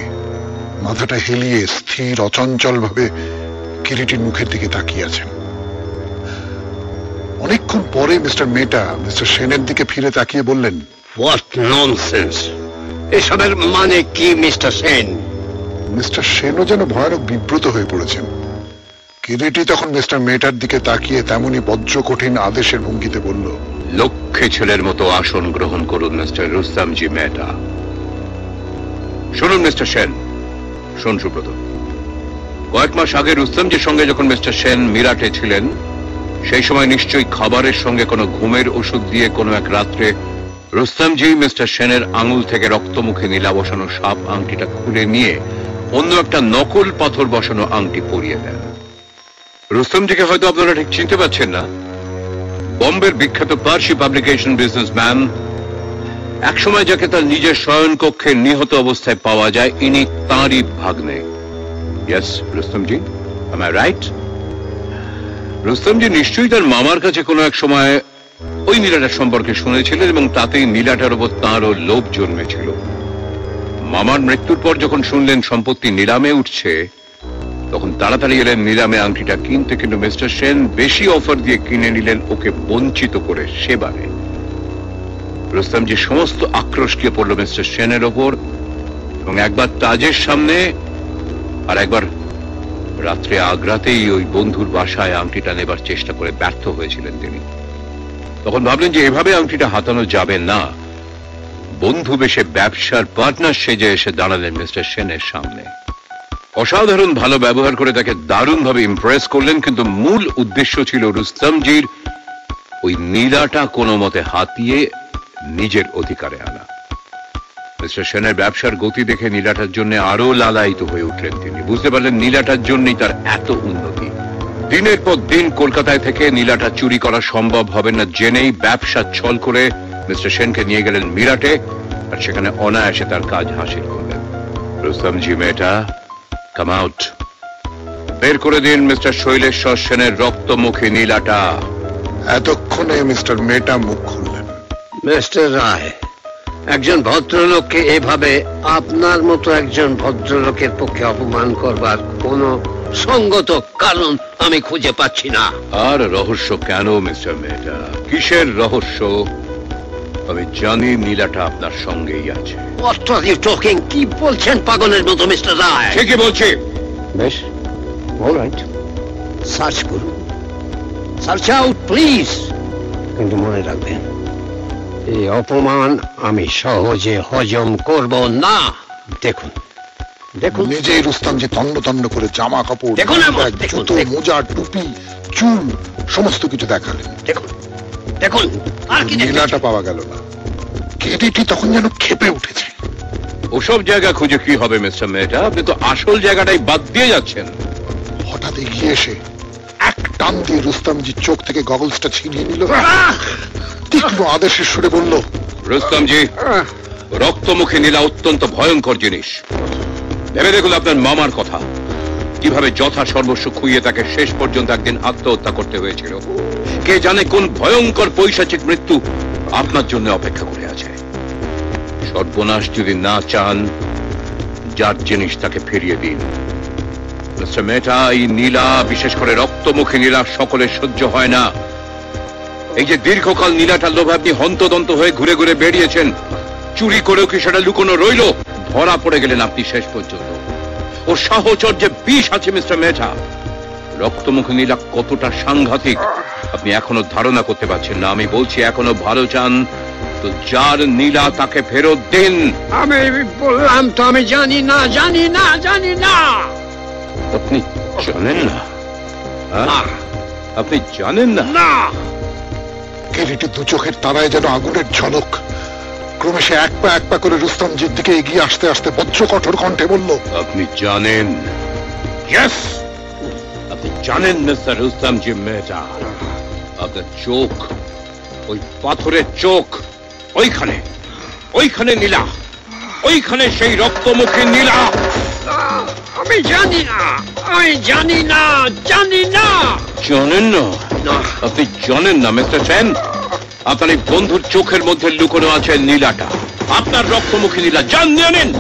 মাথাটা হেলিয়ে স্থির অচঞ্চল ভাবে কিরিটির মুখের দিকে তাকিয়ে আছেন। অনেকক্ষণ পরে মিস্টার মেটা মিস্টার সেনের দিকে ফিরে তাকিয়ে বললেন
হোয়াট ননসেন্স এসবের মানে কি মিস্টার সেন
মিস্টার সেনও যেন ভয়ানক বিব্রত হয়ে পড়েছেন। কিরিটি তখন মিস্টার মেটার দিকে তাকিয়ে তেমনই বজ্র কঠিন আদেশের ভঙ্গিতে বলল
লক্ষ্যে ছেলের মতো আসন গ্রহণ করুন মিস্টার রুস্তমজি মেহতা। শুনুন, মিস্টার সেন। শুন, সুব্রত। কয়েক মাস আগে রুস্তমজির সঙ্গে যখন মিস্টার সেন মিরাটে ছিলেন, সেই সময় নিশ্চয়ই খাবারের সঙ্গে কোনো ঘুমের ওষুধ দিয়ে কোনো এক রাত্রে রুস্তমজি মিস্টার সেনের আঙুল থেকে রক্তমুখে নীলা বসানো সাপ আংটিটা খুলে নিয়ে অন্য একটা নকল পাথর বসানো আংটি পরিয়ে দেন। রুস্তমজিকে হয়তো আপনারা ঠিক চিনতে পারছেন না। বম্বের বিখ্যাত পার্সি পাবলিকেশন বিজনেসম্যান একসময় যাকে তার নিজের শয়ন কক্ষে নিহত অবস্থায় পাওয়া যায়, ইনি তাঁরই ভাগ্নে। রুস্তমজি নিশ্চয়ই তার মামার কাছে কোনো এক সময় ওই নীলাটার সম্পর্কে শুনেছিলেন এবং তাতেই নীলাটার উপর তাঁরও লোভ জন্মেছিল। মামার মৃত্যুর পর যখন শুনলেন সম্পত্তি নিলামে উঠছে, তখন তাড়াতাড়ি এলেন নিলামে আংটিটা কিনতে, কিন্তু মিস্টার সেন বেশি অফার দিয়ে কিনে নিলেন, ওকে বঞ্চিত করে সেবারে। রুস্তমজি সমস্ত আক্রোশ গিয়ে পড়ল মিস্টার সেনের ওপর, এবং একবার তাজের সামনে আর একবার রাত্রে আগ্রাতেই ওই বন্ধুর বাসায় আংটিটা নেবার চেষ্টা করে ব্যর্থ হয়েছিলেন তিনি। তখন ভাবলেন যে এভাবে আংটিটা হাতানো যাবে না। বন্ধু বেশে ব্যবসার পার্টনার সেজে এসে দাঁড়ালেন মিস্টার সেনের সামনে। অসাধারণ ভালো ব্যবহার করে তাকে দারুণভাবে ইমপ্রেস করলেন, কিন্তু মূল উদ্দেশ্য ছিল রুস্তমজির ওই নীলাটা কোনো মতে হাতিয়ে নিজের অধিকারে আনা। মিস্টার সেনের ব্যবসার গতি দেখে নীলাটার জন্য আরও লালায়িত হয়ে উঠলেন তিনি। বুঝতে পারলেন নীলাটার জন্যই তার এত উন্নতি। দিনের পর দিন কলকাতায় থেকে নীলাটা চুরি করা সম্ভব হবে না জেনেই ব্যবসা ছল করে মিস্টার সেনকে নিয়ে গেলেন মিরাটে আর সেখানে অনায়াসে তার কাজ হাসিল করলেন। রুস্তমজি মেয়েটা কাম আউট বের করে দিন মিস্টার শৈলেশ্বর সেনের রক্তমুখী নীলাটা।
এতক্ষণে মিস্টার মেটা মুখ খুললেন
মিস্টার রায় একজন ভদ্রলোককে এভাবে আপনার মতো একজন ভদ্রলোকের পক্ষে অপমান করবার কোনো সঙ্গত কারণ আমি খুঁজে পাচ্ছি না।
আর রহস্য কেন মিস্টার মেহতা কিসের রহস্য? আমি জানি নীলাটা আপনার সঙ্গেই আছে।
Talking? কি বলছেন পাগলের মতো মিস্টার রায়?
ঠিকই বলছি।
বেশ অলরাইট সার্চ করুন সার্চ আউট প্লিজ কিন্তু মনে রাখবেন এই অপমান আমি সহজে হজম করব না।
দেখুন দেখুন।
নিজেই রুস্তামজি তন্ন তন্ন করে জামা কাপড়
দেখুন
জুতো মোজা টুপি চুল সমস্ত কিছু দেখালেন।
দেখুন দেখুন আর কি
নীলাটা পাওয়া গেল না। কেডিটি তখন যেন খেপে উঠেছে।
ওসব জায়গা খুঁজে কি হবে মিস্টার মেয়েটা আপনি তো আসল জায়গাটাই বাদ দিয়ে যাচ্ছেন।
হঠাৎ এগিয়ে এসে এক টান দিয়ে রুস্তামজির চোখ থেকে গগলসটা ছিনিয়ে নিল। তীক্ষ্ণ আদেশের সুরে বলল
রুস্তমজি রক্তমুখী নীলা অত্যন্ত ভয়ঙ্কর জিনিস। ভেবে দেখুন আপনার মামার কথা। কীভাবে যথা সর্বস্ব খুইয়ে তাকে শেষ পর্যন্ত একদিন আত্মহত্যা করতে হয়েছিল। কে জানে কোন ভয়ঙ্কর পৈশাচিক মৃত্যু আপনার জন্য অপেক্ষা করে আছে। সর্বনাশ যদি না চান যার জিনিস তাকে ফিরিয়ে দিন। মিস্টার মেটা এই নীলা, বিশেষ করে রক্তমুখী নীলা সহ্য হয় না। এই যে দীর্ঘকাল লোভে আপনি হন্তদন্ত হয়ে ঘুরে ঘুরে বেরিয়েছেন চুরি করেও কি সেটা লুকোনো রইল? ধরা পড়ে গেলেন আপনি শেষ পর্যন্ত। ও সাহচর্যে বিষ আছে, মিস্টার রক্তমুখী নীলা কতটা সাংঘাতিক, আপনি এখনও ধারণা করতে পারছেন না। আমি বলছি, এখনও ভালো চান, তো যার নীলা তাকে ফেরত দিন।
আমি বললাম তো, আমি জানি না জানি না জানি না।
আপনি জানেন না? হ্যাঁ? আপনি জানেন না?
না!
কেডিটি দু চোখের তারায় যেন আগুনের ঝলক। ক্রমে সে এক পা এক পা করে রুস্তমজির দিকে এগিয়ে আসতে আসতে বজ্র কঠোর কণ্ঠে বলল
আপনি জানেন? ইয়েস আপনি জানেন মিস্টার রুস্তাম জি মেহতা আপনার চোখ ওই পাথরের চোখ ওইখানে ওইখানে নীলা। ওইখানে সেই রক্তমুখী নীলা।
আমি জানি না আমি জানি না জানি না।
জানেন না? আপনি জানেন না মিস্টার সেন আপনার এই বন্ধুর চোখের মধ্যে লুকোনো আছে নীলাটা। আপনার রক্তমুখী নীলা জান নিয়ে নিন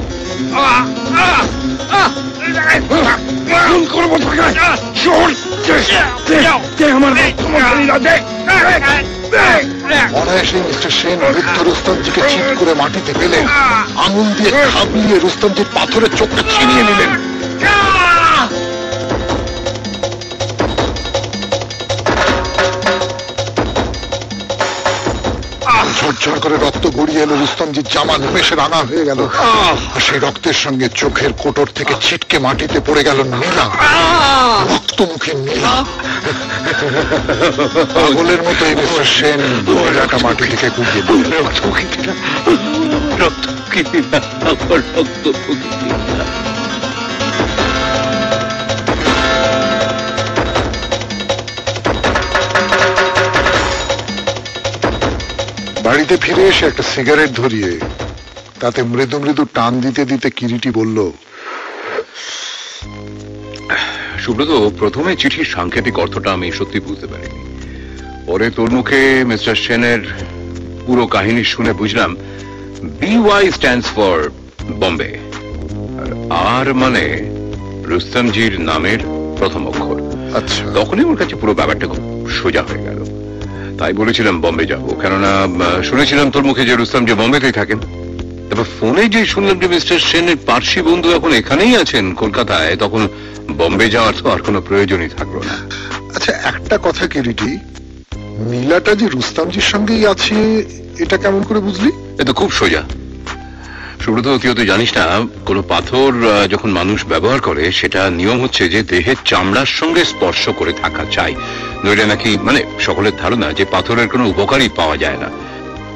খুন করব শোন আমার।
অনায়াসে মিস্টার সেন বৃদ্ধ রুস্তমজিকে চিৎ করে মাটিতে পেলেন আঙুল দিয়ে খাবলিয়ে রুস্তমজির পাথরের চোখটা ছিনিয়ে নিলেন ঝরঝর করে রক্ত গড়িয়ে এলো রুস্তমজির জামা নিমেষে রাঙা হয়ে গেল আর সেই রক্তের সঙ্গে চোখের কোটর থেকে ছিটকে মাটিতে পড়ে গেল নীলা রক্তমুখী নীলা পাগলের মতো এই মিস্টার সেন নীলাটা মাটি থেকে কুড়িয়ে
রক্তমুখী নীলা রক্তমুখী রক্তমুখী
বাড়িতে ফিরে এসে একটা সিগারেট ধরিয়ে তাতে মৃদু মৃদু টান দিতে দিতে কিরিটি বলল
সুব্রত প্রথমে চিঠির সাংকেতিক অর্থটা আমি সত্যি বুঝতে পারিনি। পরে তোর মুখে মিস্টার সেনের পুরো কাহিনী শুনে বুঝলাম বিওয়াই স্ট্যান্ডস ফর বম্বে আর আর মানে রুস্তমজির নামের প্রথম অক্ষর।
আচ্ছা।
তখনই ওর কাছে পুরো ব্যাপারটা খুব সোজা হয়ে গেল। তাই বলেছিলাম বম্বে যাব। কেননা শুনেছিলাম তোর মুখে যে রুস্তাম যে বম্বেতেই থাকেন। তারপর ফোনে যে শুনলাম যে মিস্টার সেনের পার্সি বন্ধু এখন এখানেই আছেন কলকাতায় তখন বম্বে যাওয়ার তো আর কোনো প্রয়োজনই থাকল না।
আচ্ছা একটা কথা কিরিটি মিলাটা যে রুস্তামজির সঙ্গেই আছে এটা কেমন করে বুঝলি?
এটা খুব সোজা। সুব্রত তুই তো জানিস না, কোনো পাথর যখন মানুষ ব্যবহার করে, সেটা নিয়ম হচ্ছে যে দেহের চামড়ার সঙ্গে স্পর্শ করে থাকা চাই। নইলে নাকি মানে সকলের ধারণা যে পাথরের কোনো উপকারই পাওয়া যায় না।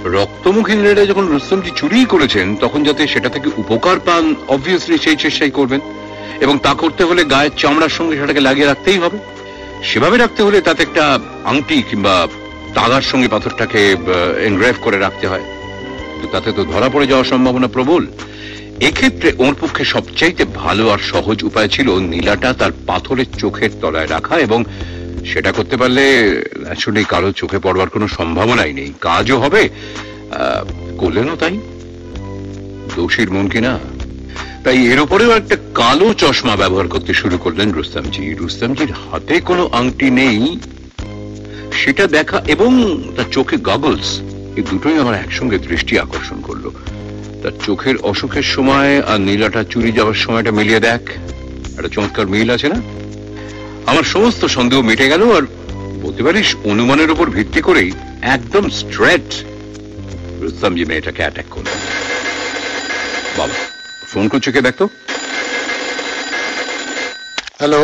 রক্তমুখী নীলাটা যখন রুস্তমজি চুরি করেছেন, তখন যাতে সেটা থেকে উপকার পান অবভিয়াসলি সেই চেষ্টাই করবেন। এবং তা করতে হলে গায়ের চামড়ার সঙ্গে সেটাকে লাগিয়ে রাখতেই হবে। সেভাবে রাখতে হলে তাতে একটা আংটি কিংবা তাগার সঙ্গে পাথরটাকে এনগ্রেভ করে রাখতে হয়। তো তাতে তো ধরা পড়ে যাওয়ার সম্ভাবনা প্রবল। এক্ষেত্রে ওর পক্ষে সবচাইতে ভালো আর সহজ উপায় ছিল নীলাটা তার পাথরের চোখের তলায় রাখা এবং সেটা করতে পারলে আসলে কারও চোখে পড়বার কোনো সম্ভাবনাই নেই। কাজও হবে। করলেনও তাই? দোষীর মন কিনা তাই এর উপরেও একটা কালো চশমা ব্যবহার করতে শুরু করলেন রুস্তামজি। রুস্তামজির হাতে কোনো আংটি নেই। সেটা দেখা এবং তার চোখে গগলস এই দুটোই আমার একসঙ্গে দৃষ্টি আকর্ষণ করল। তার চোখের অসুখের সময় আর নীলাটা চুরি যাওয়ার সময়টা মিলিয়ে দেখ। একটা চমৎকার মিল আছে না? আমার সমস্ত সন্দেহ মিটে গেল আর বলতে পারিস অনুমানের উপর ভিত্তি করেই একদম স্ট্রেট রুস্তামজি মেয়েটাকে অ্যাটাক করল। বাবা ফোন করছে কে দেখতো?
হ্যালো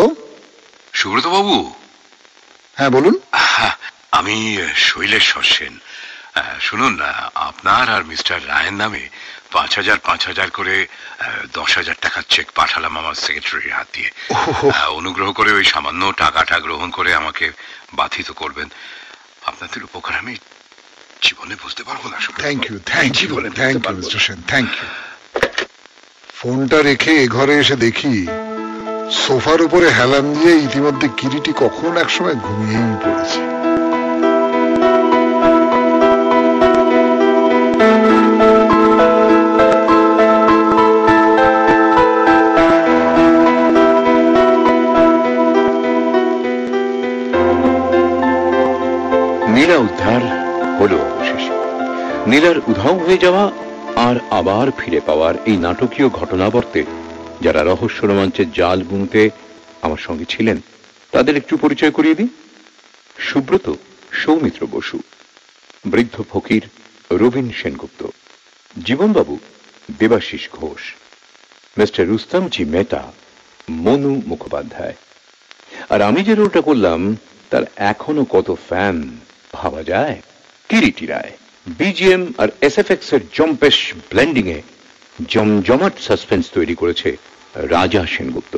সুব্রত বাবু
হ্যাঁ বলুন।
আমি শৈলেশ্বর সেন। শুনুন না আপনার আর মিস্টার রায়ের নামে পাঁচ হাজার পাঁচ হাজার করে দশ হাজার টাকার চেক পাঠালাম আমার সেক্রেটারির হাত দিয়ে। অনুগ্রহ করে ওই সামান্য টাকাটা গ্রহণ করে আমাকে বাধিত করবেন। আপনাদের উপকার আমি জীবনে বুঝতে পারব না thank you
thank you
thank
you
mister
Sen thank you ফোনটা রেখে এ ঘরে এসে দেখি সোফার উপরে হেলান দিয়ে ইতিমধ্যে কিরিটি কখন একসময় ঘুমিয়েই পড়েছে।
নীলা উদ্ধার হলো অবশেষে। নীলার উধাও হয়ে যাওয়া আর আবার ফিরে পাওয়ার এই নাটকীয় ঘটনাবর্তে যারা রহস্য রোমাঞ্চের জাল বুনতে আমার সঙ্গে ছিলেন, তাদের একটু পরিচয় করিয়ে দিই। সুব্রত সৌমিত্র বসু, বৃদ্ধ ফকির রবীন সেনগুপ্ত, জীবনবাবু দেবাশিস ঘোষ, মিস্টার রুস্তমজি মেটা মনু মুখোপাধ্যায়। আর আমি যে রোলটা করলাম, তার এখনও কত ফ্যান ভাবা যায়। কিরিটি রায় বিজিএম আর এস এফ এক্সের জম্পেশ ব্লেন্ডিং এ জমজমাট সাসপেন্স তৈরি করেছে রাজা সেনগুপ্ত।